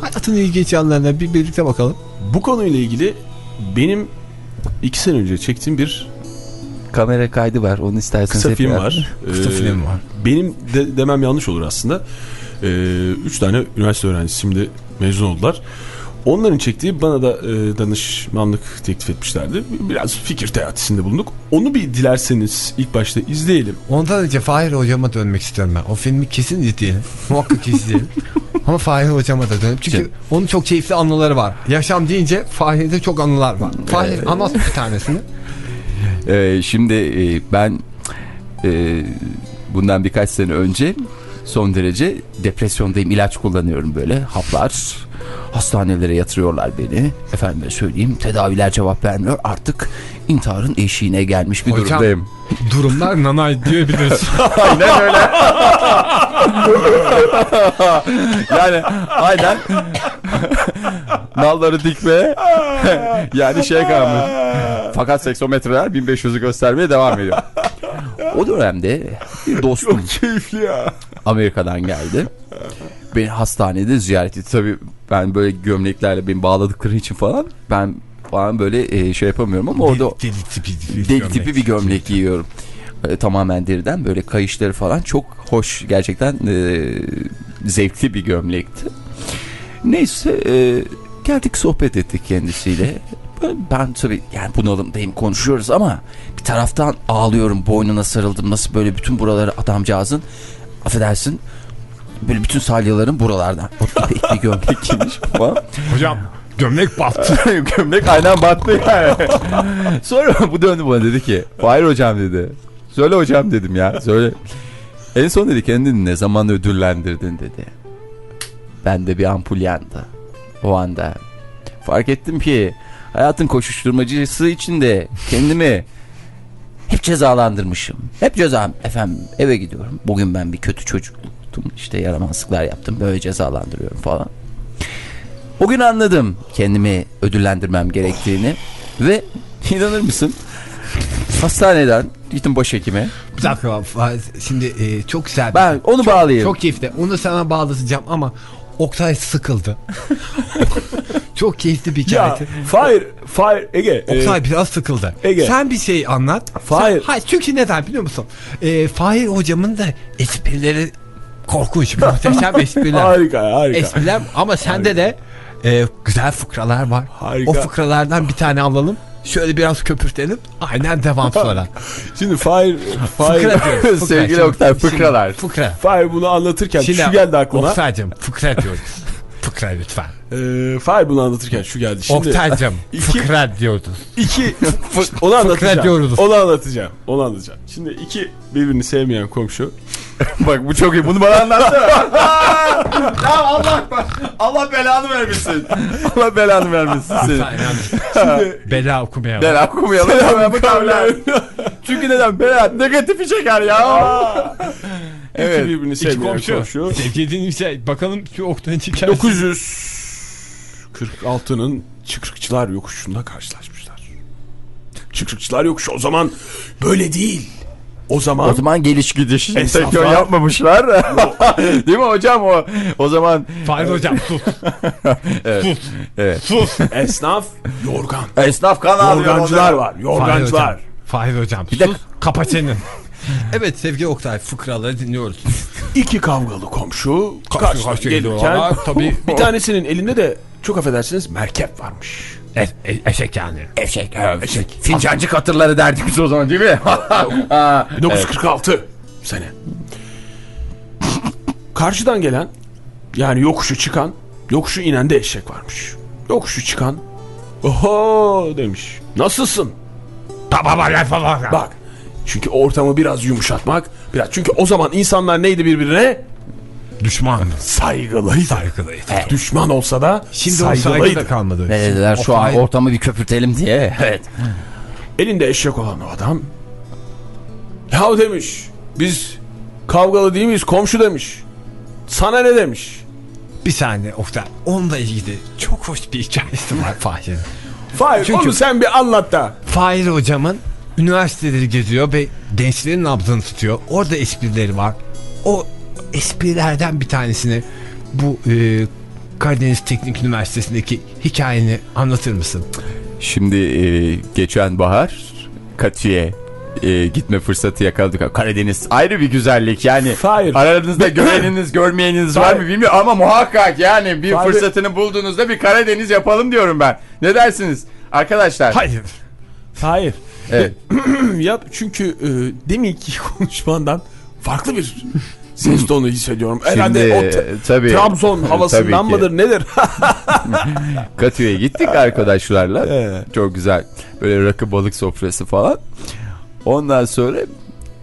Hayatın ilginç yanlarına bir birlikte bakalım. Bu konuyla ilgili benim iki sene önce çektiğim bir Kamera kaydı var. Onu isterseniz kısa film var. Kısa Ee, film var. Benim de, demem yanlış olur aslında. Ee, üç tane üniversite öğrencisi şimdi mezun oldular. Onların çektiği bana da e, danışmanlık teklif etmişlerdi. Biraz fikir teatisinde bulunduk. Onu bir dilerseniz ilk başta izleyelim. Ondan önce Fahir hocama dönmek istiyorum ben. O filmi kesin izleyelim. Muhakkak izleyelim. Ama Fahir hocama da dönüp. Çünkü Canım. onun çok keyifli anıları var. Yaşam deyince Fahir'de çok anılar var. Fahir anlat bir tanesini. Ee, şimdi e, ben e, bundan birkaç sene önce son derece depresyondayım. İlaç kullanıyorum böyle haplar. Hastanelere yatırıyorlar beni. Efendime söyleyeyim tedaviler cevap vermiyor. Artık intiharın eşiğine gelmiş bir Hocam. durumdayım. Durumlar nanay diyebiliriz. Aynen öyle. yani aynen nalları dikme yani şey kalmış. Fakat seksometreler 1500'ü göstermeye devam ediyor. O dönemde bir dostum Keyifli ya. Amerika'dan geldi. Beni hastanede ziyaret etti. Tabii ben böyle gömleklerle beni bağladıkları için falan ben falan böyle e, şey yapamıyorum ama orada Deli tipi, bir deli gömlek. tipi bir gömlek giyiyorum. E, tamamen deriden böyle kayışları falan çok hoş gerçekten e, zevkli bir gömlekti. Neyse e, geldik sohbet ettik kendisiyle. Ben, tabii yani bunalımdayım konuşuyoruz ama bir taraftan ağlıyorum boynuna sarıldım nasıl böyle bütün buraları adamcağızın affedersin böyle bütün salyalarım buralardan. O gibi bir gömlek giymiş falan. Hocam gömlek battı. Gömlek aynen battı yani. Sonra bu döndü bana dedi ki Fahir hocam dedi. Söyle hocam dedim ya söyle. En son dedi kendini ne zaman ödüllendirdin dedi. Ben de bir ampul yandı. O anda. Fark ettim ki hayatın koşuşturmacısı içinde kendimi hep cezalandırmışım. Hep ceza. Efendim eve gidiyorum. Bugün ben bir kötü çocuktum. İşte yaramazlıklar yaptım. Böyle cezalandırıyorum falan. O gün anladım kendimi ödüllendirmem gerektiğini ve inanır mısın Hastaneden gittim başhekime. Bir dakika şimdi e, çok güzel. bir- Ben onu bağlayayım. Çok keyifli. Onu sana bağlatacağım ama Oktay sıkıldı. çok keyifli bir hikaye. Fahir, Fahir, Ege. e, Oktay biraz sıkıldı. Ege. Sen bir şey anlat. Fahir. Sen, hayır çünkü neden biliyor musun? Ee, Fahir hocamın da esprileri korkunç, muhteşem espriler. harika, harika. espriler ama sende de e, güzel fıkralar var. Harika. O fıkralardan bir tane alalım. Şöyle biraz köpürtelim. Aynen devam sonra. Şimdi Fahir, Fahir, Fıkra diyoruz. fıkra. Sevgili Şimdi- Oktay, şimdi fıkralar. Fıkra. Fahir bunu anlatırken Şimdi şu geldi aklıma. Oktay'cım fıkra diyoruz. fıkra lütfen. Ee, Fahir bunu anlatırken şu geldi. Şimdi Oktay'cım iki- fıkra diyoruz. iki onu anlatacağım. diyoruz. Onu anlatacağım. Onu anlatacağım. Şimdi iki birbirini sevmeyen komşu. Bak bu çok iyi. Bunu bana anlatsana. ya Allah Allah belanı vermesin. Allah belanı vermesin seni. Şimdi bela okumaya bak. Bela okumayalım. Bu kavlar. Çünkü neden? Bela negatifi çeker ya. evet. İki birbirini İki sevmeyen komşu. komşu. Sevgili dinleyiciler bakalım şu Oktay'ın hikayesi. 946'nın çıkrıkçılar yokuşunda karşılaşmışlar. Çıkrıkçılar yokuşu o zaman böyle değil. O zaman O zaman geliş gidiş Esnaflar- sektör yapmamışlar. Değil mi hocam o? O zaman Fahir hocam sus. evet. evet. Sus. esnaf yorgan. Esnaf kan. Yorgancılar var. Fahir Yorgancılar. hocam. Fahir hocam sus. dakika. Kapa çeneni. evet sevgili Oktay fıkraları dinliyoruz. İki kavgalı komşu Karşı karşı karşıya gelirken. Tabii bir tanesinin elinde de çok affedersiniz merkep varmış. e- e- eşek yani. Eşek, eşek. Fincancı katırları derdik biz o zaman değil mi? Ha, 1946 sene. Karşıdan gelen yani yokuşu çıkan yokuşu inen de eşek varmış. Yokuşu çıkan oho demiş. Nasılsın? Bak çünkü ortamı biraz yumuşatmak biraz çünkü o zaman insanlar neydi birbirine Düşman. saygılıydı. Saygılıydı. Düşman olsa da Şimdi o saygı saygılıydı. da kalmadı. Ne dediler şu an ortamı bir köpürtelim diye. Evet. Elinde eşek olan o adam ya demiş biz kavgalı değil miyiz komşu demiş. Sana ne demiş? Bir saniye Oktay. Onunla ilgili çok hoş bir hikayesi var Fahir'in. Fahir Çünkü- onu sen bir anlat da. Fahir hocamın üniversiteleri geziyor ve gençlerin nabzını tutuyor. Orada esprileri var. O esprilerden bir tanesini bu e, Karadeniz Teknik Üniversitesi'ndeki hikayeni anlatır mısın? Şimdi e, geçen bahar Katü'ye e, gitme fırsatı yakaladık. Karadeniz ayrı bir güzellik yani. Hayır. Aranızda göreniniz görmeyeniniz var mı bilmiyorum ama muhakkak yani bir Hayır. fırsatını bulduğunuzda bir Karadeniz yapalım diyorum ben. Ne dersiniz arkadaşlar? Hayır. Hayır. Evet. Yap çünkü e, deminki konuşmandan farklı bir ses tonu hissediyorum. Herhalde Şimdi, o t- tabii. Trabzon havasından Tabii mıdır nedir? Katü'ye gittik arkadaşlarla. Evet. Çok güzel. Böyle rakı balık sofrası falan. Ondan sonra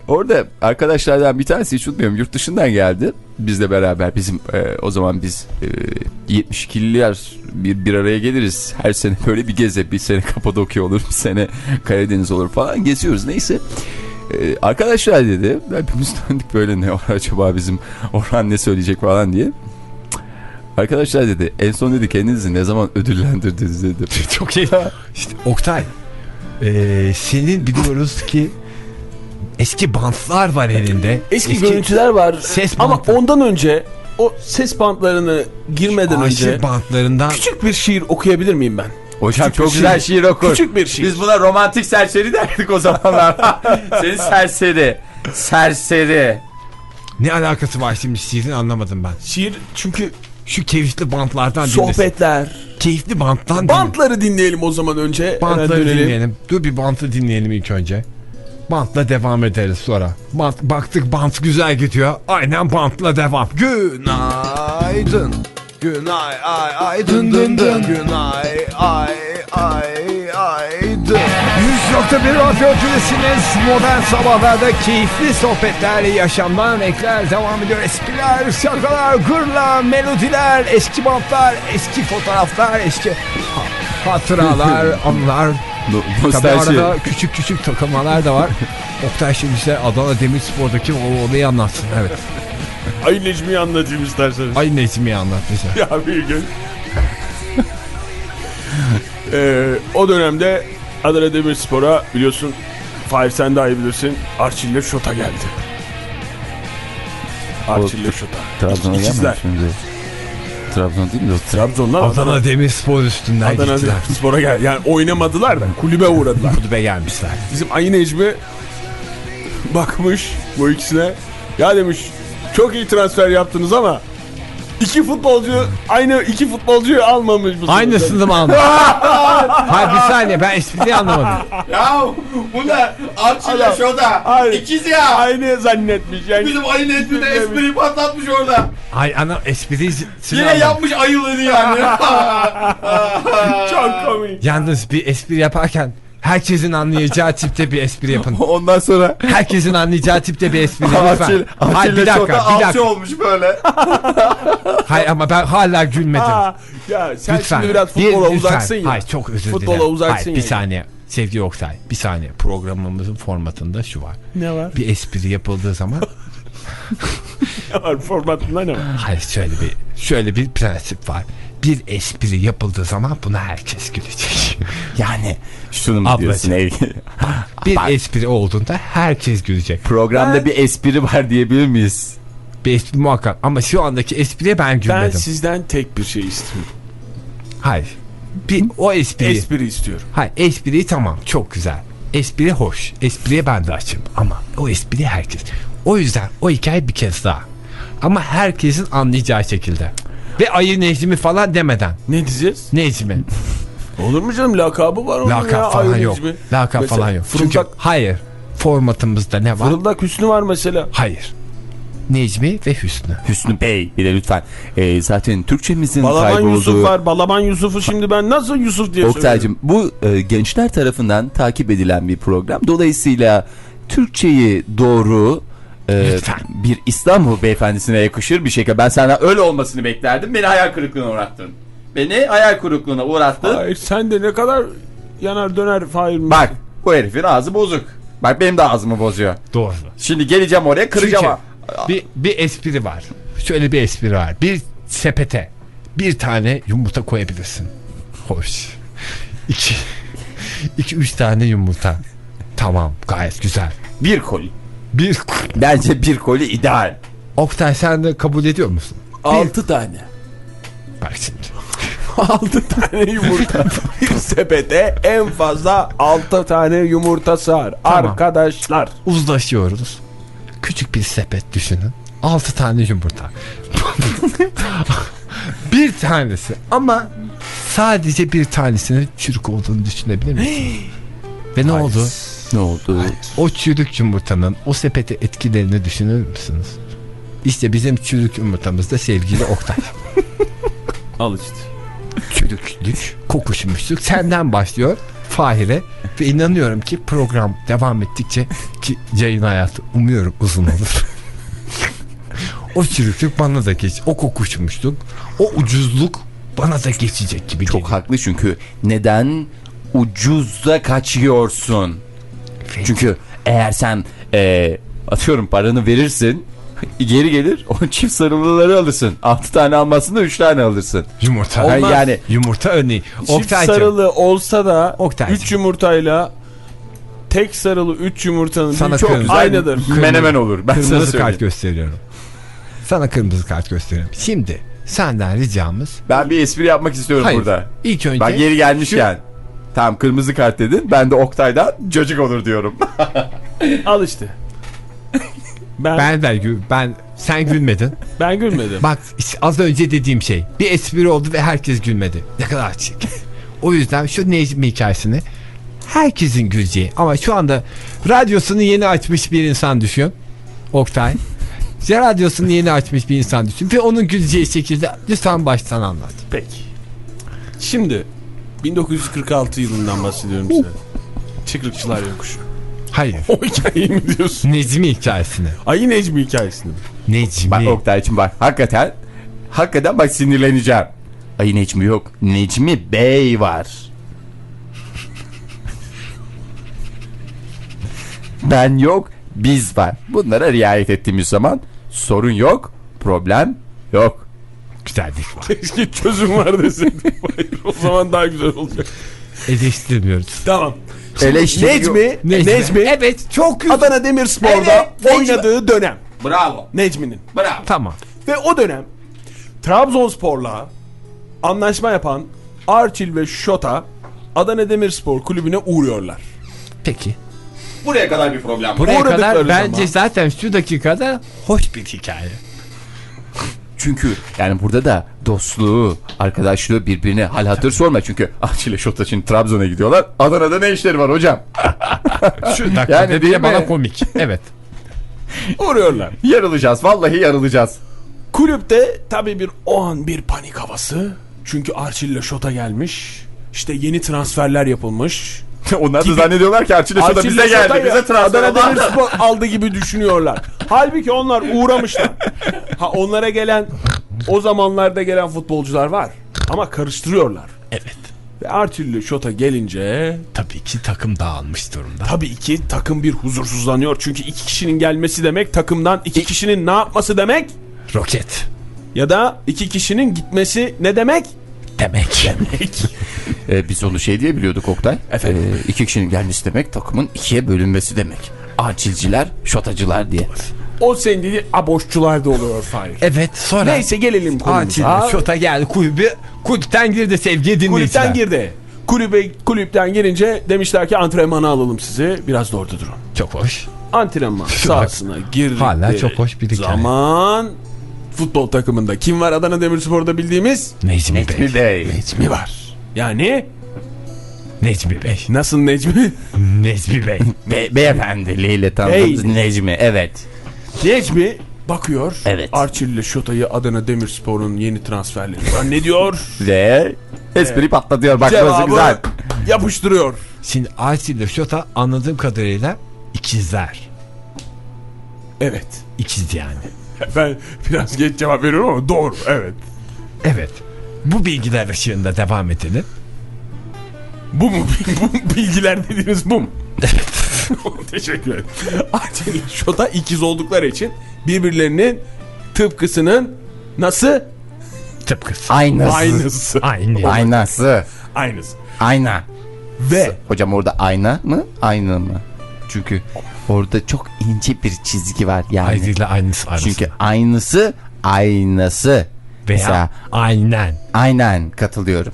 orada arkadaşlardan bir tanesi hiç unutmuyorum yurt dışından geldi. Bizle beraber bizim e, o zaman biz e, 72'liler bir, bir araya geliriz. Her sene böyle bir geze. Bir sene Kapadokya olur, bir sene Karadeniz olur falan geziyoruz. Neyse. E, arkadaşlar dedi. Hepimiz döndük böyle ne var acaba bizim Orhan ne söyleyecek falan diye. Arkadaşlar dedi en son dedi kendinizi ne zaman ödüllendirdiniz dedi. Çok iyi. İşte Oktay. e, senin biliyoruz ki eski bantlar var elinde. Eski, görüntüler var. ses Ama bantı. ondan önce o ses bantlarını girmeden önce Arşiv bantlarından küçük bir şiir okuyabilir miyim ben? Hocam Küçük çok bir güzel şiir. şiir okur. Küçük bir şiir. Biz buna romantik serseri derdik o zamanlar. Seni serseri. Serseri. ne alakası var şimdi şiirin anlamadım ben. Şiir çünkü Şu keyifli bantlardan dinlesin. sohbetler. Keyifli banttan. Bantları dinleyelim o zaman önce. Hemen Bantları dönelim. dinleyelim. Dur bir bantı dinleyelim ilk önce. Bantla devam ederiz sonra. Bant, baktık bant güzel gidiyor. Aynen bantla devam. Günaydın. Günay ay ay dın dın dın. Günay ay ay ay dın. 100.1 Radyo Tülesi'niz modern sabahlarda keyifli sohbetler, yaşamdan ekler devam ediyor. Espriler, şakalar, gırla, melodiler, eski bantlar, eski fotoğraflar, eski ha- hatıralar, anılar. No, nostalji. arada küçük küçük takılmalar da var. Oktay şimdi işte Adana Demirspor'daki o olayı anlatsın. Evet. Ay Necmi'yi anlatayım isterseniz. Ay Necmi'yi anlat bize. Ya bir gün. Ee, o dönemde Adana Demirspor'a biliyorsun Fahir sen daha iyi bilirsin. Arçille Şota geldi. Arçille Şota. Trabzon'a gelmemiş şimdi. Trabzon değil mi? Trabzon'dan Adana, Adana Demirspor üstünden Adana gittiler. Spora gel. Yani oynamadılar da kulübe uğradılar. Kulübe gelmişler. Bizim Ayı Necmi bakmış bu ikisine. Ya demiş çok iyi transfer yaptınız ama iki futbolcu aynı iki futbolcuyu almamış bu sene." Aynısını mı aldın? Hayır bir saniye ben espriyi anlamadım. Ya bu da Adam- Şoda. Hayır. İkiz ya. Aynı zannetmiş. Yani Bizim ayın etmi de espriyi patlatmış orada. Ay ana espriyi Yine anlamadım. yapmış ayılığını yani. çok komik. Yalnız bir espri yaparken herkesin anlayacağı tipte bir espri yapın. Ondan sonra Herkesin anlayacağı tipte bir espri lütfen. Hayır bir dakika bir dakika. olmuş böyle. Hayır ama ben hala gülmedim. Ya sen lütfen. şimdi biraz Bir- futbola lütfen. uzaksın ya. Hayır çok özür dilerim. Futbola uzaksın Hayır, ya. bir saniye. Sevgili Oktay bir saniye programımızın formatında şu var. Ne var? Bir espri yapıldığı zaman Ne var formatında ne var? hayır şöyle bir şöyle bir prensip var. Bir espri yapıldığı zaman buna herkes gülecek. Yani şunu mu diyorsun? Bir Bak. espri olduğunda herkes gülecek. Programda bir espri var diyebilir miyiz? Bir espri muhakkak ama şu andaki espriye ben Ben gülmedim. sizden tek bir şey istiyorum. Hayır. Bir o espriyi. Espri istiyorum. Hayır espriyi tamam çok güzel. Espri hoş. Espriye ben de açım ama o espri herkes. O yüzden o hikaye bir kez daha. Ama herkesin anlayacağı şekilde. Ve ayı Necmi falan demeden. Ne diyeceğiz? Necmi. Olur mu canım lakabı var onun ya. Lakap falan Ayı yok. Necmi. Lakap Mesela falan yok. Çünkü Fırıldak, hayır. Formatımızda ne var? Fırıldak Hüsnü var mesela. Hayır. Necmi ve Hüsnü. Hüsnü Bey bir de lütfen. Ee, zaten Türkçemizin Balaban kaybolduğu... Yusuf var. Balaban Yusuf'u şimdi ben nasıl Yusuf diye söylüyorum. Oktay'cım bu e, gençler tarafından takip edilen bir program. Dolayısıyla Türkçeyi doğru e, Lütfen. bir İstanbul beyefendisine yakışır bir şekilde. Ben senden öyle olmasını beklerdim. Beni hayal kırıklığına uğrattın. Beni hayal kırıklığına uğrattın. Hayır sen de ne kadar yanar döner Fahir Bak bu herifin ağzı bozuk. Bak benim de ağzımı bozuyor. Doğru. Şimdi geleceğim oraya kıracağım. Çünkü bir, bir espri var. Şöyle bir espri var. Bir sepete bir tane yumurta koyabilirsin. Hoş. İki, iki üç tane yumurta. Tamam gayet güzel. Bir koli. Bir Bence bir koli ideal. Oktay sen de kabul ediyor musun? 6 tane. Bak şimdi. 6 tane yumurta. bir sepete en fazla 6 tane yumurta sığar. Tamam. Arkadaşlar. Uzlaşıyoruz. Küçük bir sepet düşünün. Altı tane yumurta. bir tanesi ama sadece bir tanesinin çürük olduğunu düşünebilir misiniz? Ve ne oldu? Ne oldu? O çürük yumurtanın o sepete etkilerini düşünür müsünüz? İşte bizim çürük yumurtamızda sevgili Oktay. Al işte. Çürüklük, kokuşmuşluk senden başlıyor Fahir'e ve inanıyorum ki program devam ettikçe ki yayın hayatı umuyorum uzun olur. o çürüklük bana da geç, o kokuşmuşluk, o ucuzluk bana da geçecek gibi Çok geliyor. haklı çünkü neden ucuza kaçıyorsun? Çünkü eğer sen e, atıyorum paranı verirsin geri gelir o çift sarılıları alırsın. 6 tane almazsın da 3 tane alırsın. Yumurta. Olmaz. Yani Yumurta örneği. Çift Oktaycığım, sarılı olsa da Oktaycığım. 3 yumurtayla tek sarılı 3 yumurtanın Sana çok kırmızı- aynıdır. menemen olur. Ben sana kırmızı kart söyleyeyim. gösteriyorum. Sana kırmızı kart gösteriyorum. Şimdi senden ricamız Ben bir espri yapmak istiyorum Hayır. burada. İlk önce Bak yeri gelmişken. Tamam kırmızı kart dedin. Ben de Oktay'dan cacık olur diyorum. Al işte. Ben, ben, ben ben, ben sen gülmedin. gülmedim. Bak az önce dediğim şey. Bir espri oldu ve herkes gülmedi. Ne kadar çirkin. O yüzden şu Necmi hikayesini herkesin güleceği ama şu anda radyosunu yeni açmış bir insan düşün. Oktay. Ya radyosunu yeni açmış bir insan düşün ve onun güleceği şekilde lütfen baştan anlat. Peki. Şimdi 1946 yılından bahsediyorum size. Çıkrıkçılar yokuşu. Hayır. O hikayeyi mi diyorsun? Necmi hikayesini. Ayı Necmi hikayesini. mi? Necmi. Bak Oktay için bak. Hakikaten hakikaten bak sinirleneceğim. Ay Necmi yok. Necmi Bey var. ben yok. Biz var. Bunlara riayet ettiğimiz zaman sorun yok. Problem yok. Var. Keşke çözüm var deseydim. Hayır, o zaman daha güzel olacak. Eleştirmiyoruz. Tamam. Eleştiri Necmi, Necmi. Necmi, Evet çok güzel. Adana Demirspor'da Evet, Necmi. oynadığı dönem. Bravo. Necmi'nin. Bravo. Tamam. Ve o dönem Trabzonspor'la anlaşma yapan Arçil ve Şota Adana Demirspor kulübüne uğruyorlar. Peki. Buraya kadar bir problem var. Buraya Uğradıkları kadar bence zaman- zaten şu dakikada hoş bir hikaye. Çünkü yani burada da dostluğu, arkadaşlığı birbirine hal hatır sorma. Çünkü Ahçile Şota için Trabzon'a gidiyorlar. Adana'da ne işleri var hocam? Şu Yani diye mi? bana komik. Evet. Uğruyorlar. Yarılacağız. Vallahi yarılacağız. Kulüpte tabii bir o an bir panik havası. Çünkü Arçil ile Şota gelmiş. İşte yeni transferler yapılmış. Onlar da zannediyorlar ki Arçile Şota bize geldi. Şota'yı Bize transfer Adana. Demirspor aldı gibi düşünüyorlar. Halbuki onlar uğramışlar. Ha onlara gelen o zamanlarda gelen futbolcular var. Ama karıştırıyorlar. Evet. Ve ile Şota gelince Tabii ki takım dağılmış durumda. tabii ki takım bir huzursuzlanıyor. Çünkü iki kişinin gelmesi demek takımdan iki kişinin ne yapması demek? Roket. Ya da iki kişinin gitmesi ne demek? Demek. Ee, biz onu şey diye biliyorduk Oktay. Efendim? Ee, iki kişinin gelmesi demek takımın ikiye bölünmesi demek. Acilciler, şotacılar diye. O dediğin aboşçular da oluyor Fahir. Evet sonra. Neyse gelelim Acil konumuza. şota geldi kulübü. Kulüpten girdi sevgili dinleyiciler. Kulüpten girdi. Kulübe, kulüpten girince demişler ki antrenmana alalım sizi. Biraz da orada durun. Çok hoş. Antrenman sahasına girdi. Hala çok hoş bir. Zaman futbol takımında kim var Adana Demirspor'da bildiğimiz? Necmi, Necmi Bey. Bey. Necmi var. Yani Necmi Bey. nasıl Necmi? Necmi Bey. Be beyefendiliğiyle tanıdığımız Hey. Necmi. Evet. Necmi bakıyor. Evet. Arçil ile Şota'yı Adana Demirspor'un yeni transferleri zannediyor. Ve espri patlatıyor. Bak Cevabı güzel. yapıştırıyor. Şimdi Arsi ile Şota anladığım kadarıyla ikizler. Evet. İkiz yani. Ben biraz geç cevap veriyorum ama doğru. Evet. Evet. Bu bilgiler ışığında devam edelim. Bu mu? bu bilgiler dediğiniz bu mu? Teşekkür ederim. Arçil ile Şota ikiz oldukları için birbirlerinin tıpkısının nasıl? Tıpkısı. Aynısı. Aynısı. Aynı. Aynası. Aynısı. Ayna. Ve Hocam orada ayna mı? Aynı mı? Çünkü orada çok ince bir çizgi var yani. Aynı ile aynısı arasında. Çünkü aynısı aynası. Veya Mesela aynen. aynen katılıyorum.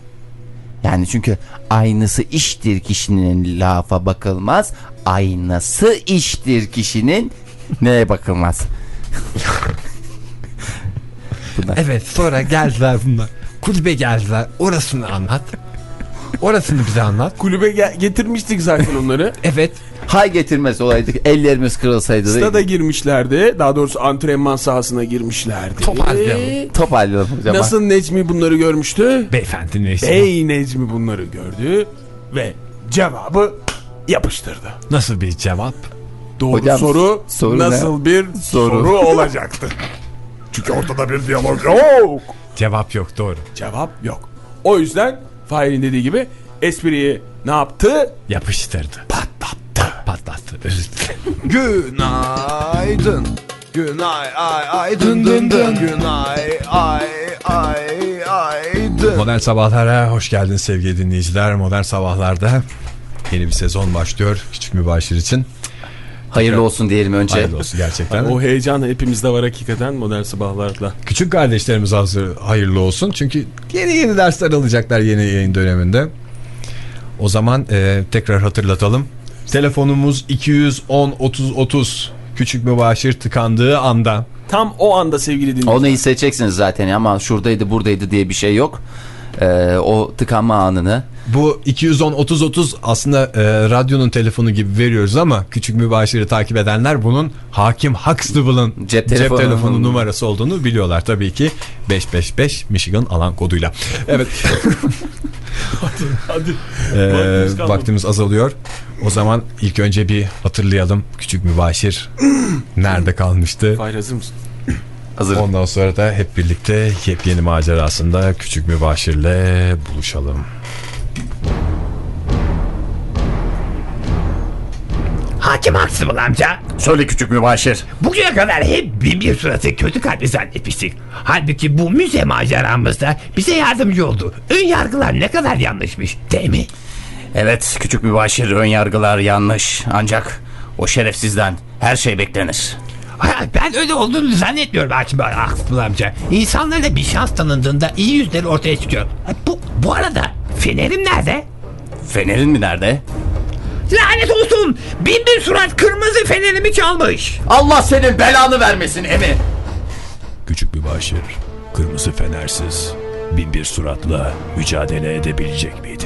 Yani çünkü aynısı iştir kişinin lafa bakılmaz. Aynası iştir kişinin neye bakılmaz. Bunlar. Evet sonra geldiler bunlar. Kulübe geldiler. Orasını anlat. Orasını bize anlat. kulübe ge- getirmiştik zaten onları. Evet. Hay getirmez olaydık. Ellerimiz kırılsaydı. Stada girmişlerdi. Daha doğrusu antrenman sahasına girmişlerdi. Toparlayalım. Toparlayalım hocam. Nasıl Necmi bunları görmüştü? Beyefendi neyse. Bey Necmi bunları gördü ve cevabı yapıştırdı. Nasıl bir cevap? Doğru Hocam, soru, soru nasıl bir soru, Soru. olacaktı? Çünkü ortada bir diyalog yok. Cevap yok doğru. Cevap yok. O yüzden Fahir'in dediği gibi espriyi ne yaptı? Yapıştırdı. Patlattı. Özür dilerim. Günaydın. Günay ay ay dın dın dın. Günay ay ay ay dın. Modern Sabahlar'a hoş geldiniz sevgili dinleyiciler. Modern Sabahlar'da yeni bir sezon başlıyor. Küçük mübaşir için. Hayırlı olsun diyelim önce. Hayırlı olsun gerçekten. O heyecan hepimizde var hakikaten modern sabahlarla. Küçük kardeşlerimiz hazır hayırlı olsun. Çünkü yeni yeni dersler alacaklar yeni yayın döneminde. O zaman e, tekrar hatırlatalım. Telefonumuz 210 30 30. Küçük mübaşir tıkandığı anda Tam o anda sevgili dinleyiciler. Onu hissedeceksiniz zaten ama şuradaydı buradaydı diye bir şey yok. Ee, o tıkanma anını bu 210 30 30 aslında e, radyonun telefonu gibi veriyoruz ama küçük mübaşiri takip edenler bunun Hakim Huxtable'ın Cep cep, telefonu. telefonu numarası olduğunu biliyorlar tabii ki 555 Michigan alan koduyla. Evet. Hadi. Ee, Vaktimiz azalıyor. O zaman ilk önce bir hatırlayalım küçük mübaşir nerede kalmıştı. Fahir hazır mısın? hazır. Ondan sonra da hep birlikte yepyeni macerasında küçük mübaşirle buluşalım. Hakim Huxtable amca Söyle küçük mübaşir. bugüne kadar hep bin bir suratı kötü kalpli zannetmiştik. Halbuki bu müze maceramızda bize yardımcı oldu. Ön yargılar ne kadar yanlışmış değil mi? Evet küçük mübaşir ön yargılar yanlış. Ancak o şerefsizden her şey beklenir. Ben öyle olduğunu zannetmiyorum Hakim Aksımıl amca. İnsanlara bir şans tanındığında iyi yüzleri ortaya çıkıyor. Bu, bu arada fenerim nerede? Fenerin mi nerede? Lanet olsun! Bin bir surat kırmızı fenerimi çalmış. Allah senin belanı vermesin Emi. Küçük bir başır, kırmızı fenersiz, bin bir suratla mücadele edebilecek miydi?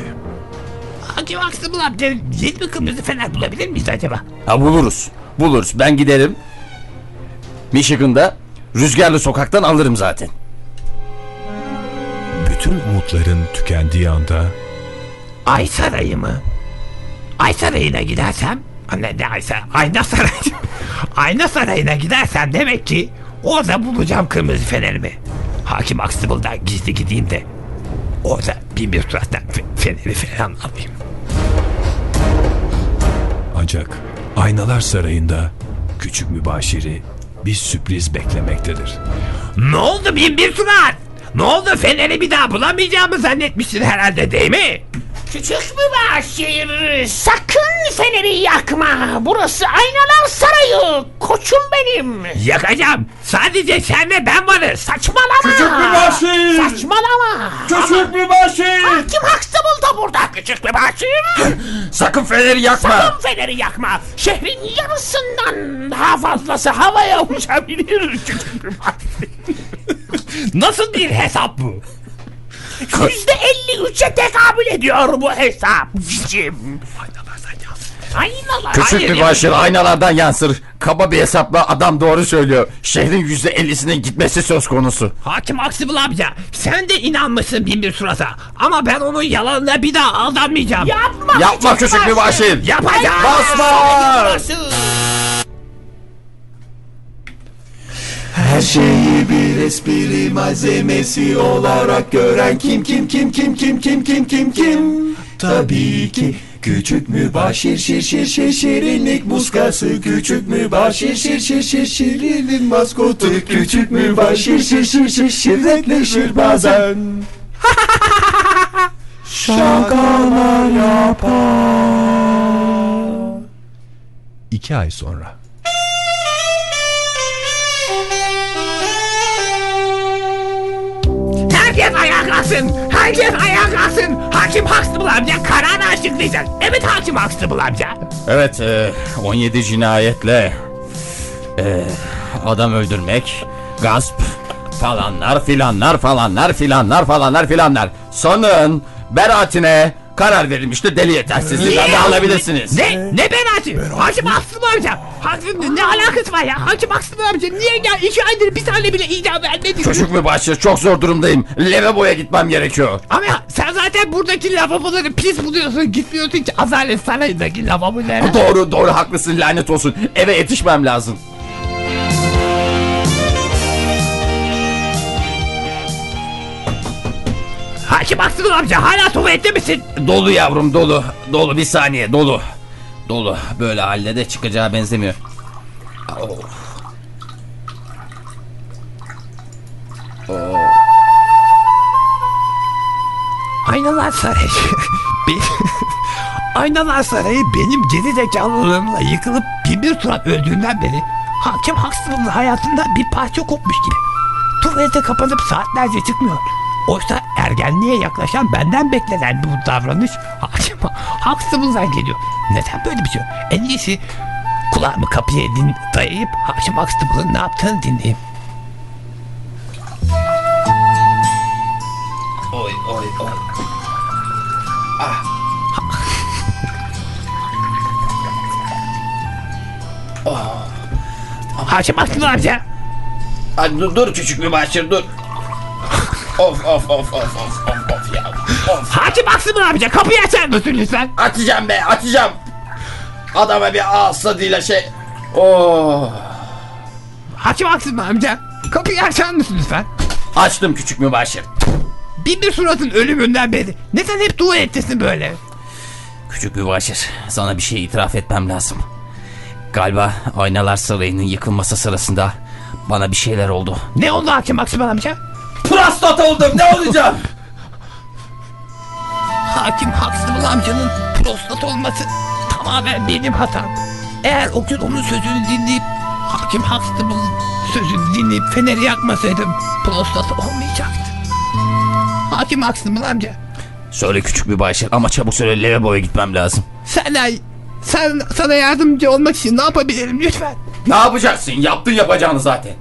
Hakim Aksımıl amca yeni bir kırmızı fener bulabilir miyiz acaba? Ha buluruz. Buluruz. Ben giderim. Michigan'da rüzgarlı sokaktan alırım zaten. Bütün umutların tükendiği anda Ay Sarayı mı? Ay Sarayı'na gidersem... Ne, ne Ay Sarayı? Ayna Sarayı. Ayna Sarayı'na gidersem demek ki orada bulacağım kırmızı fenerimi. Hakim Aksımıl'dan gizli gideyim de orada bin bir surattan fe- feneri falan alayım. ancak Aynalar Sarayı'nda küçük mübaşiri bir sürpriz beklemektedir. Ne oldu bin bir surat? Ne oldu feneri bir daha bulamayacağımı zannetmişsin herhalde değil mi? Küçük mübaşir sakın feneri yakma. Burası aynalar sarayı. Koçum benim. Yakacağım. Sadece sen ve ben varız. Saçmalama. Küçük mübaşir! Saçmalama. Küçük mübaşir! Hakim Huxtable da burada küçük mübaşir. Sakın feneri yakma. Sakın feneri yakma. Şehrin yarısından daha fazlası havaya uçabilir küçük mübaşir. Nasıl bir hesap bu? Yüzde elli üçe tekabül ediyor bu hesap. Cicim. Aynalar. Küçük Hayır, mübaşir aynalardan yansır. Kaba bir hesapla adam doğru söylüyor. Şehrin yüzde ellisinin gitmesi söz konusu. Hakim Aksıbıl amca sen de inanmışsın bin bir surata. Ama ben onun yalanına bir daha aldanmayacağım. Yapma, Yapma küçük mübaşir. Yapacağım. Basma. Her şeyi bir espri malzemesi olarak gören kim kim kim kim kim kim kim kim kim? Tabii ki küçük mübaşir şir şir şir şirinlik muskası Küçük mübaşir şir şir şir şirinin maskotu Küçük mübaşir şir şir şir şirretleşir bazen. Şakalar yapar. İki ay sonra. Kalksın. Herkes ayağa kalksın. Hakim Huxtable amca kararı açıklayacak. Evet Hakim Huxtable amca. Evet e, 17 cinayetle e, adam öldürmek, gasp falanlar filanlar falanlar filanlar falanlar filanlar. Sonun beraatine karar verilmiştir. Deli yetersizliğinden de alabilirsiniz. Ne? Ne beraati? Hakim Huxtable amca. Hakim, ne alakası var ya? Hakim Huxtable amca niye gel? iki aydır bir tane bile idam vermedi. Çocuk mübaşir çok zor durumdayım. Lavaboya gitmem gerekiyor. Ama ya, sen zaten buradaki lavaboları pis buluyorsun. Gitmiyorsun ki Adalet Sarayı'ndaki lavabolara. Doğru doğru haklısın lanet olsun. Eve yetişmem lazım. Hakim Huxtable amca hala tuvalette misin? Dolu yavrum dolu. Dolu bir saniye dolu. Dolu. Böyle halde de çıkacağı benzemiyor. Oh. Aynalar Sarayı. Be- Aynalar Sarayı benim geri zekalılığımla yıkılıp bin bir surat öldüğünden beri Hakim Huxtable'ın hayatında bir parça kopmuş gibi. Tuvalete kapanıp saatlerce çıkmıyor. Oysa ergenliğe yaklaşan benden beklenen bu davranış Hakim Huxtable'dan geliyor. Neden böyle bir şey? En iyisi kulağımı kapıya din dayayıp Hakim Huxtable'ın ne yaptığını dinleyeyim. Oy oy oy. Hakim Huxtable amca. Hadi dur, dur küçük mübaşir dur. Of of of of of of of ya. Of. Hakim Huxtable amca kapıyı açar mısın lütfen? Açacağım be açacağım. Adama bir ağız tadıyla şey. Oh. Hakim Huxtable amca kapıyı açar mısın lütfen? Açtım küçük mübaşir. Bin bir suratın ölümünden beri. Neden hep tuvalettesin böyle? Küçük mübaşir sana bir şey itiraf etmem lazım. Galiba Aynalar Sarayı'nın yıkılması sırasında bana bir şeyler oldu. Ne oldu Hakim Aksiman amca? Prostat oldum ne olacağım? Hakim Huxtable amcanın prostat olması tamamen benim hatam. Eğer o gün onun sözünü dinleyip hakim Huxtable'ın sözünü dinleyip feneri yakmasaydım prostat olmayacaktı. Hakim Huxtable amca Söyle küçük bir başır ama çabuk söyle lavaboya gitmem lazım. sen, sen sana yardımcı olmak için ne yapabilirim lütfen? Ne yapacaksın? Yaptın yapacağını zaten.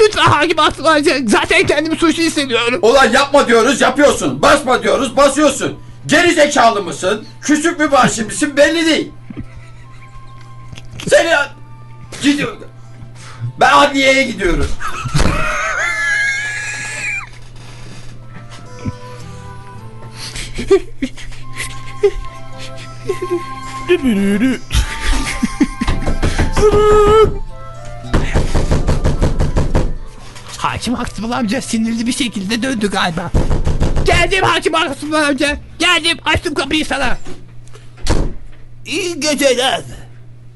Lütfen hakim amca zaten kendimi suçlu hissediyorum. Ulan yapma diyoruz yapıyorsun. Basma diyoruz basıyorsun. Geri zekalı mısın? Küçük bir başır mısın belli değil. Seni... Gidiyorum. Ben adliyeye gidiyorum. Hakim Huxtable amca sinirli bir şekilde döndü galiba. Geldim Hakim Huxtable amca. Geldim açtım kapıyı sana. İyi geceler.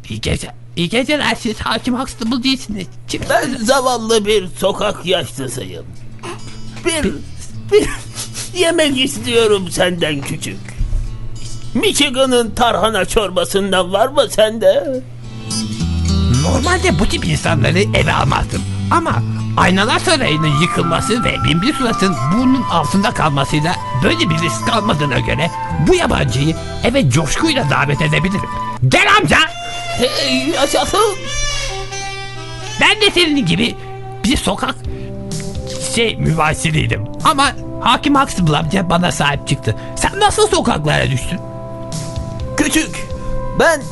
İyi gece. İyi geceler siz Hakim Huxtable değilsiniz. Kim? Ben zavallı bir sokak yaşlısıyım. Bir, bir yemek istiyorum senden küçük. Michigan'ın tarhana çorbasından var mı sende? Normalde bu tip insanları eve almazdım. Ama Aynalar Sarayı'nın yıkılması ve Binbir Surat'ın bunun altında kalmasıyla böyle bir risk almadığına göre bu yabancıyı eve coşkuyla davet edebilirim. Gel amca! Hey yaşasın. Ben de senin gibi bir sokak şey mübaşiriydim. Ama Hakim Huxtable amca bana sahip çıktı. Sen nasıl sokaklara düştün? Küçük. Ben,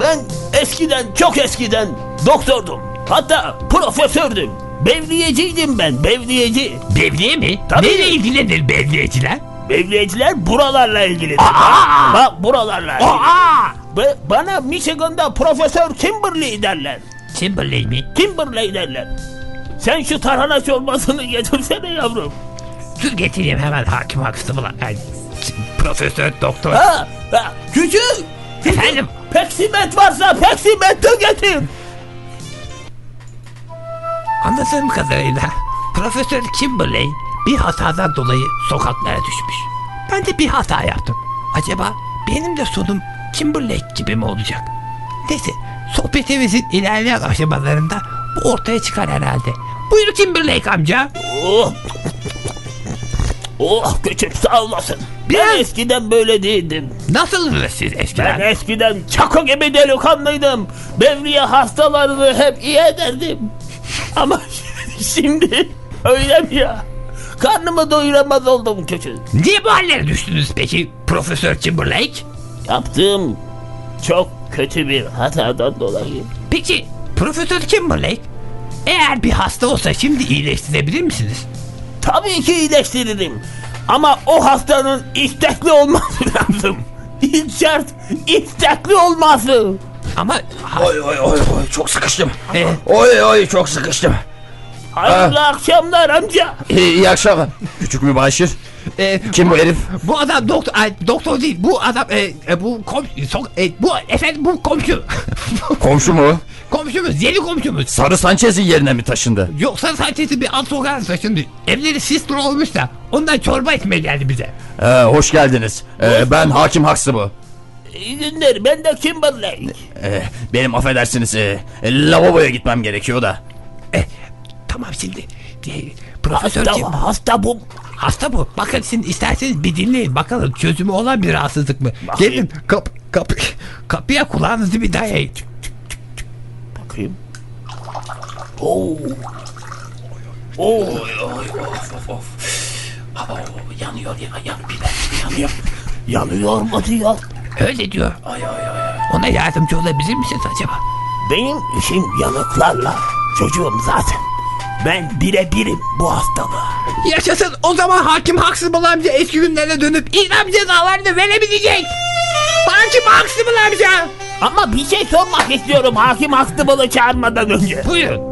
ben eskiden çok eskiden doktordum. Hatta profesördüm. Bevliyeciydim ben, bevliyeci. Bevliye mi? Tabii. Neyle ilgilenir bevliyeciler? Bevliyeciler buralarla ilgili. Aa! Bak buralarla ilgili. Aa! Ve bana Michigan'da Profesör Kimberley derler. Timberlake mi? Kimberley derler. Sen şu tarhana çorbasını getirsene yavrum. Dur getireyim hemen Hakim Huxtable'a. Yani, profesör, doktor. Ha, ha küçük. Efendim? Peksimet varsa peksimet de getir. Anladığım kadarıyla Profesör Kimberley bir hatadan dolayı sokaklara düşmüş. Ben de bir hata yaptım. Acaba benim de sonum Kimberley gibi mi olacak? Neyse sohbetimizin ilerleyen aşamalarında bu ortaya çıkar herhalde. Buyur Timberlake amca. Oh. Oh küçük sağ olasın. Biraz- Ben eskiden böyle değildim. Nasılsınız siz Ben eskiden? eskiden çako gibi delikanlıydım. Bevriye hastalarını hep iyi ederdim. Ama şimdi öyle ya? Karnımı doyuramaz oldum küçük. Niye bu hallere düştünüz peki Profesör Timberlake? Yaptığım çok kötü bir hatadan dolayı. Peki Profesör Timberlake eğer bir hasta olsa şimdi iyileştirebilir misiniz? Tabii ki iyileştiririm. Ama o hastanın istekli olması lazım. İlk şart istekli olması. Ama Oy oy oy oy çok sıkıştım. e, Oy oy çok sıkıştım. Hayırlı akşamlar amca. İyi, iyi akşamlar. Küçük mübaşir. e, Kim bu herif? Bu adam doktor, ay, doktor değil. Bu adam e, e, bu kom, sok, e, bu efendim bu komşu. Komşu mu? Komşumuz, yeni komşumuz. Sarı Sanchez'in yerine mi taşındı? Yoksa sadece bir alt sokağa taşındı. Evleri sistro olmuş da ondan çorba içmeye geldi bize. Ee, hoş geldiniz. Ee, ben Hakim Huxtable. İyi günler ben de Kimberley. Ee, benim affedersiniz e, lavaboya gitmem gerekiyor da. E, tamam şimdi. E, profesör Hasta, kim? hasta bu. Hasta bu. Bakın şimdi isterseniz bir dinleyin. Bakalım çözümü olan bir rahatsızlık mı? Bakayım. Gelin kap, kapı, kapıya kulağınızı bir dayayın. Bakayım. Oo. Oo. yanıyor ya, yanıyor Yanıyor. Yanıyor mu diyor. Öyle diyor. Ona yardımcı olabilir misiniz acaba? Benim işim yanıklarla. Çocuğum zaten. Ben birebirim bu hastalığa. Yaşasın o zaman hakim Huxtable amca eski günlerine dönüp idam cezalarını verebilecek. Hakim Huxtable amca. Ama bir şey sormak istiyorum hakim Huxtable'ı çağırmadan önce. Buyurun.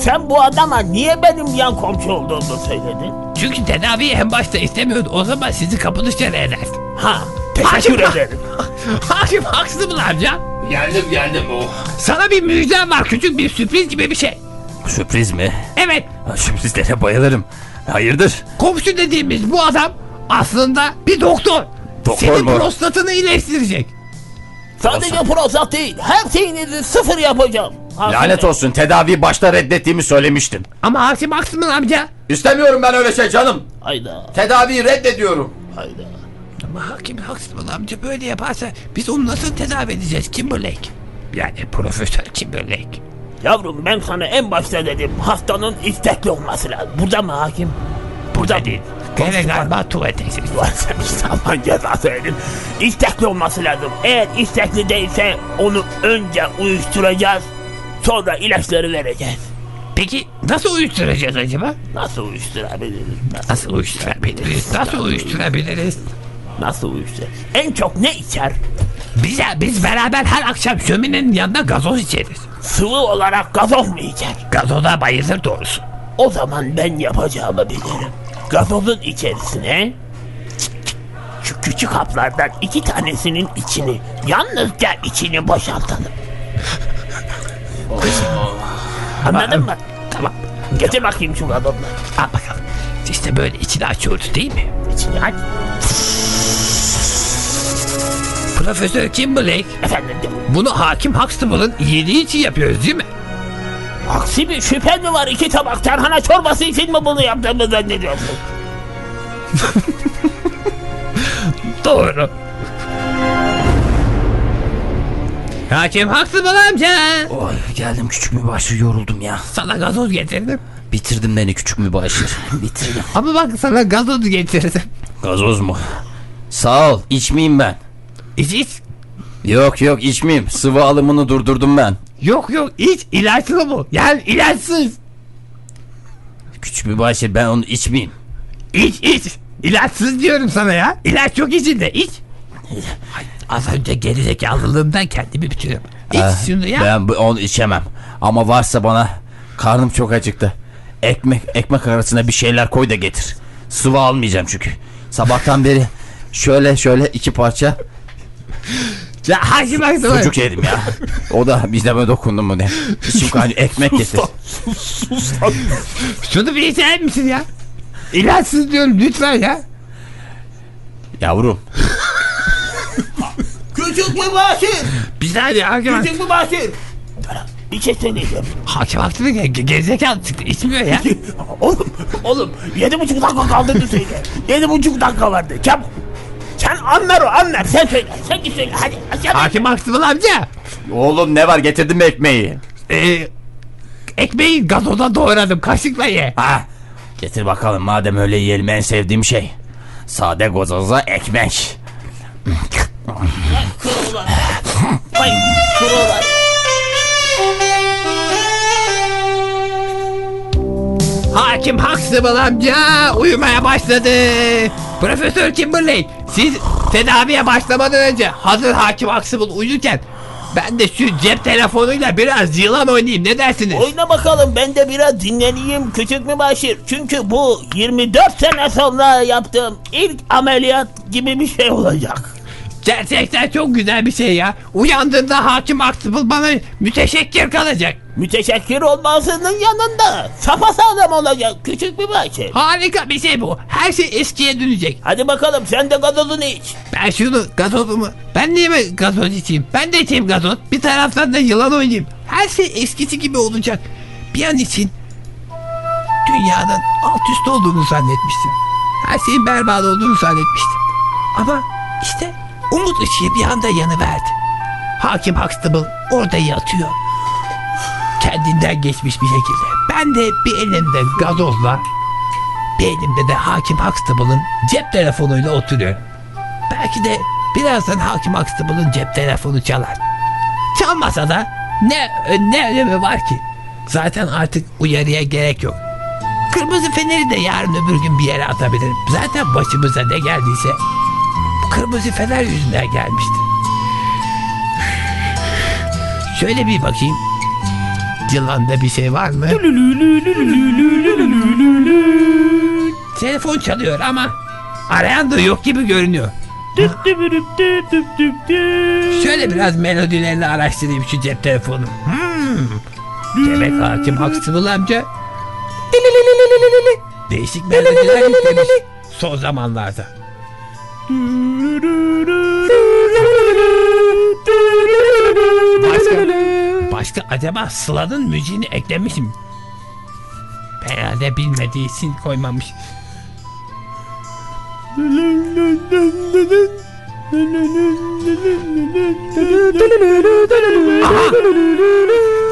Sen bu adama niye benim yan komşu olduğumu söyledin? Çünkü tedaviyi en başta istemiyordu. O zaman sizi kapı dışarı eder. Ha, teşekkür Hakim- ederim. Hakim Huxtable amca. Geldim geldim o. Sana bir müjdem var. Küçük bir sürpriz gibi bir şey. Sürpriz mi? Evet. Sürprizlere bayılırım. Hayırdır? Komşu dediğimiz bu adam aslında bir doktor. Doktor Senin mu? prostatını iyileştirecek. Sadece prostat değil. Her şeyinizi sıfır yapacağım. Hakim Lanet olsun tedaviyi başta reddettiğimi söylemiştim. Ama hakim haksız mı amca? İstemiyorum ben öyle şey canım. Hayda. Tedaviyi reddediyorum. Hayda. Ama hakim haksız mı amca böyle yaparsa biz onu nasıl tedavi edeceğiz Kimberlake? Yani Profesör Kimberlake. Yavrum ben sana en başta dedim hastanın istekli olması lazım. Burada mı hakim? Burada değil. Gene galiba tuvaletesin. Sen İstanbul cezası edin. İstekli olması lazım. Eğer istekli değilse onu önce uyuşturacağız. Sonra ilaçları vereceğiz. Peki nasıl uyuşturacağız acaba? Nasıl uyuşturabiliriz? Nasıl uyuşturabiliriz? Nasıl uyuşturabiliriz? Nasıl uyuşturabiliriz? En çok ne içer? Bize, biz beraber her akşam şöminenin yanında gazoz içeriz. Sıvı olarak gazoz mu içer? Gazoza bayılır doğrusu. O zaman ben yapacağımı bilirim. Gazozun içerisine şu küçük haplardan iki tanesinin içini yalnızca içini boşaltalım. Anladın mı? Tamam. Getir bakayım şu gazozları. Al bakalım. İşte böyle içini açıyoruz değil mi? İçini aç. Profesör Kimberlake Efendim bunu hakim Huxtable'ın iyiliği için yapıyoruz değil mi? aksi bir şüphen mi var iki tabak tarhana çorbası için mi bunu yaptığımı zannediyorsun? Doğru. Hakim Huxtable amca. Oy geldim küçük mübaşir yoruldum ya. Sana gazoz getirdim. Bitirdin beni küçük mübaşir. Bitirdim. Ama bak sana gazoz getirdim. Gazoz mu? Sağ ol içmeyeyim ben. İç iç. Yok yok içmeyeyim. Sıvı alımını durdurdum ben. Yok yok iç. İlaçlı bu. Yani ilaçsız. Küçük mübaşir ben onu içmeyeyim. İç iç. İlaçsız diyorum sana ya. İlaç yok içinde iç. Az önce gerizekalılığımdan kendimi bitiriyorum. İç Eh, şunu ya. Ben onu içemem. Ama varsa bana karnım çok acıktı. Ekmek ekmek arasına bir şeyler koy da getir. Sıvı almayacağım çünkü. Sabahtan beri şöyle şöyle iki parça Ya hakim Huxtable. çocuk yedim ya. O da bizde dokundum mu ne? İçim kaynıyor ekmek getir. Şunu bir içer misin ya? İlaçsız diyorum lütfen ya. Yavrum Küçük mübaşir! Bir saniye hakim Küçük mübaşir! Bir şey söyleyeceğim. Hakim Huxtable ge- ge- gerizekalı çıktı içmiyor ya. Oğlum, oğlum yedi buçuk dakika kaldığını söyle. Yedi buçuk dakika vardı. Çabuk. Sen anlar o anlar. Sen söyle. Sen git söyle. Hadi. aşağı hakim Huxtable amca. oğlum ne var getirdin mi ekmeği? Ee, ekmeği gazoza doğradım kaşıkla ye. Ha getir bakalım madem öyle yiyelim en sevdiğim şey. Sade gozoza ekmek. Kurular. Vay kurular. Hakim Huxtable amca uyumaya başladı. Profesör Kimberlake siz tedaviye başlamadan önce hazır Hakim Huxtable uyurken ben de şu cep telefonuyla biraz yılan oynayayım ne dersiniz? Oyna bakalım ben de biraz dinleneyim küçük mübaşir. Çünkü bu 24 sene sonra yaptığım ilk ameliyat gibi bir şey olacak. Gerçekten çok güzel bir şey ya. Uyandığında Hakim Huxtable bana müteşekkir kalacak. Müteşekkir olmasının yanında sapasağlam olacak küçük mübaşir. Harika bir şey bu. Her şey eskiye dönecek. Hadi bakalım sen de gazozunu iç. Ben şunu gazozumu ben niye mi gazoz içeyim? Ben de içeyim gazoz. Bir taraftan da yılan oynayayım. Her şey eskisi gibi olacak. Bir an için dünyanın alt üst olduğunu zannetmiştim. Her şeyin berbat olduğunu zannetmiştim. Ama işte umut ışığı bir anda yanıverdi. Hakim Huxtable orada yatıyor. Kendinden geçmiş bir şekilde. Ben de bir elimde gazozla bir elimde de Hakim Huxtable'ın cep telefonuyla oturuyorum. Belki de birazdan Hakim Huxtable'ın cep telefonu çalar. Çalmasa da ne, ne önemi var ki? Zaten artık uyarıya gerek yok. Kırmızı feneri de yarın öbür gün bir yere atabilirim. Zaten başımıza ne geldiyse kırmızı fener yüzünden gelmişti. Şöyle bir bakayım. Yılanda bir şey var mı? Telefon çalıyor ama arayan da yok gibi görünüyor. Şöyle biraz melodilerini araştırayım şu cep telefonu. Hmm. Demek hakim Huxtable amca değişik melodiler yüklemiş son zamanlarda. Başka, başka acaba Sıla'nın müziğini eklemişim. Herhalde bilmediği için koymamış.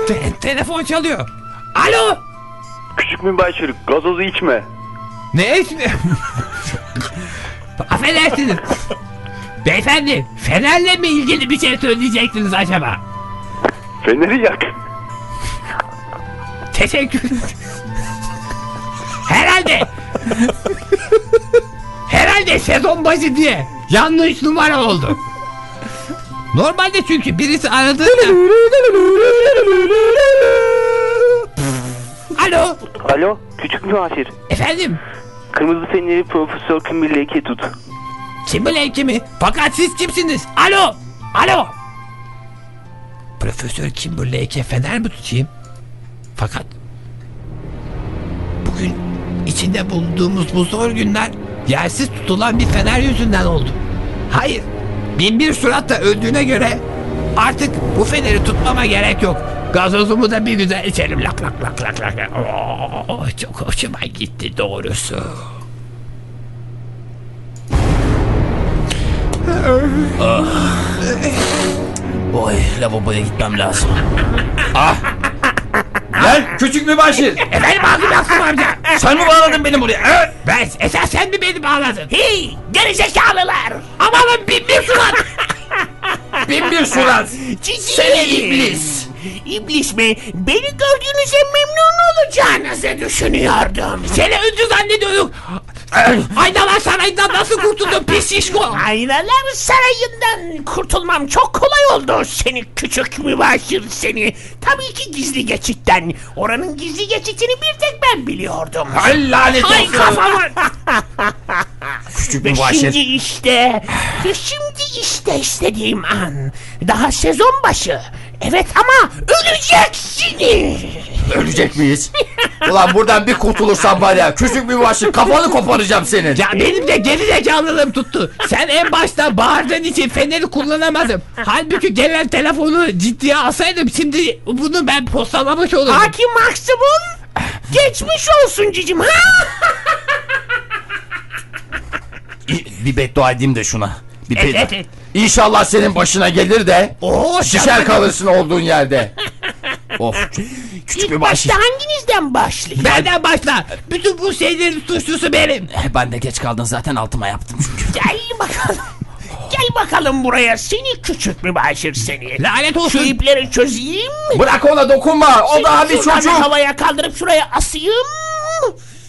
Te- telefon çalıyor. Alo! Küçük mübaşir gazozu içme. Ne ismi? Affedersiniz. Beyefendi, Fener'le mi ilgili bir şey söyleyecektiniz acaba? Feneri yak. Teşekkür Herhalde. Herhalde sezon başı diye yanlış numara oldu. Normalde çünkü birisi aradığında... Alo, Alo küçük mübaşir. efendim. Kırmızı feneri Profesör Kimberlake'e tut. Timberlake mi? Fakat siz kimsiniz? Alo, alo. Profesör Kimberlake'e fener mi tutayım? Fakat bugün içinde bulunduğumuz bu zor günler yersiz tutulan bir fener yüzünden oldu. Hayır, bin bir suratla öldüğüne göre artık bu feneri tutmama gerek yok. Gazozumu da bir güzel içerim. Lak lak lak lak lak. Oo, çok hoşuma gitti doğrusu. Oy lavaboya gitmem lazım. ah. Gel küçük mübaşir. Efendim ağzım yaksın amca. Sen mi bağladın beni buraya? Evet. Ben esas sen mi beni bağladın? Hey gerizekalılar. Amanın bin bir surat. Bin bir surat. Seni iblis. İblis mi? Beni gördüğünüze memnun olacağınızı düşünüyordum. Seni öncü zannediyorduk. Aynalar sarayından nasıl kurtuldun pis şişko? Aynalar sarayından kurtulmam çok kolay oldu seni küçük mübaşir seni. Tabii ki gizli geçitten. Oranın gizli geçitini bir tek ben biliyordum. Ay lanet Ay olsun. kafama. Küçük Ve mübaşir. şimdi işte, şimdi işte istediğim an. Daha sezon başı. Evet ama öleceksiniz. Ölecek miyiz? Ulan buradan bir kurtulursam var ya küçük mübaşir kafanı koparacağım senin. Ya benim de geri zekalılığım tuttu. Sen en başta bağırdığın için feneri kullanamadım. Halbuki gelen telefonu ciddiye alsaydım şimdi bunu ben postalamış olurdum. Hakim Maksimum geçmiş olsun cicim. Ha? Bir beddua edeyim de şuna. Bir Evet, beddua. evet. İnşallah senin başına gelir de Oo, şişer kalırsın olduğun yerde. of küçük İlk mübaşir. başta hanginizden başlayayım? Benden başla. Bütün bu şeylerin suçlusu benim. Ben de geç kaldın zaten altıma yaptım çünkü. Gel bakalım. Gel bakalım buraya seni küçük mübaşir seni. Lanet Şu olsun. ipleri çözeyim. Bırak ona dokunma o daha bir çocuk. havaya kaldırıp şuraya asayım.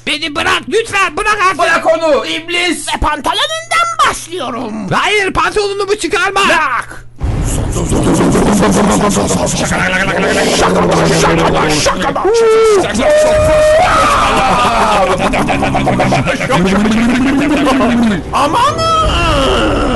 Beni bırak lütfen bırak artık. Bırak onu iblis. Ve pantolonundan başlıyorum. Hayır pantolonumu çıkarma. Bırak.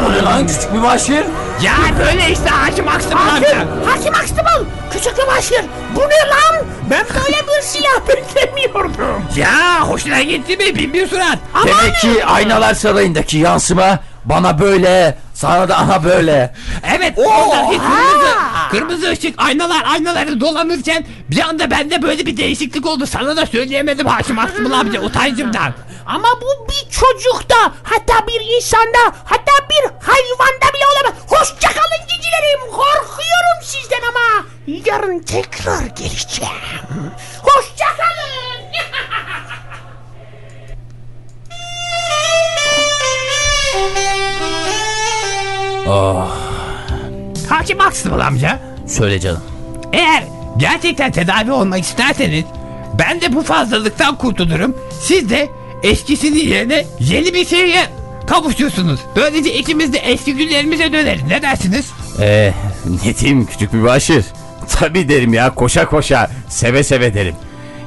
O ne lan küçük mübaşir? Ya böyle işte Hakim Aksım amca. Hakim Akstımal. Küçük mübaşir. Bu ne lan? Ben böyle bir silah beklemiyordum. Ya hoşuna gitti mi bin bir surat. Demek ki aynalar sarayındaki yansıma bana böyle sana da ana böyle. Evet oradaki kırmızı, kırmızı ışık aynalar aynaları dolanırken bir anda bende böyle bir değişiklik oldu. Sana da söyleyemedim Hakim Aksımıl amca utancımdan. Ama bu bir çocukta, hatta bir insanda, hatta bir hayvanda bile olamaz. Hoşça kalın cicilerim. Korkuyorum sizden ama yarın tekrar geleceğim. Hoşça kalın. Hakim Aksımıl amca Söyle canım. eğer gerçekten tedavi olmak isterseniz ben de bu fazlalıktan kurtulurum. Siz de eskisinin yerine yeni bir şeye kavuşursunuz. Böylece ikimiz de eski günlerimize döneriz. Ne dersiniz? Ee, ne diyeyim küçük mübaşir? Tabii derim ya koşa koşa seve seve derim.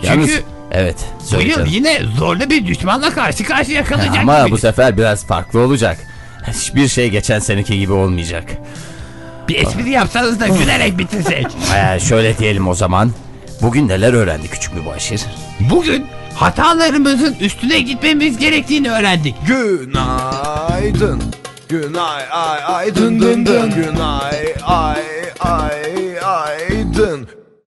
Çünkü evet Bu yıl canım. yine zorlu bir düşmanla karşı karşıya kalacak Ama gibi. bu sefer biraz farklı olacak. Hiçbir şey geçen seneki gibi olmayacak. Bir espri yapsanız da gülerek bitirsek. Ee, şöyle diyelim o zaman. Bugün neler öğrendi küçük mübaşir? Bugün hatalarımızın üstüne gitmemiz gerektiğini öğrendik. Günaydın. Günay ay ay dın dın dın Günay ay ay ay dın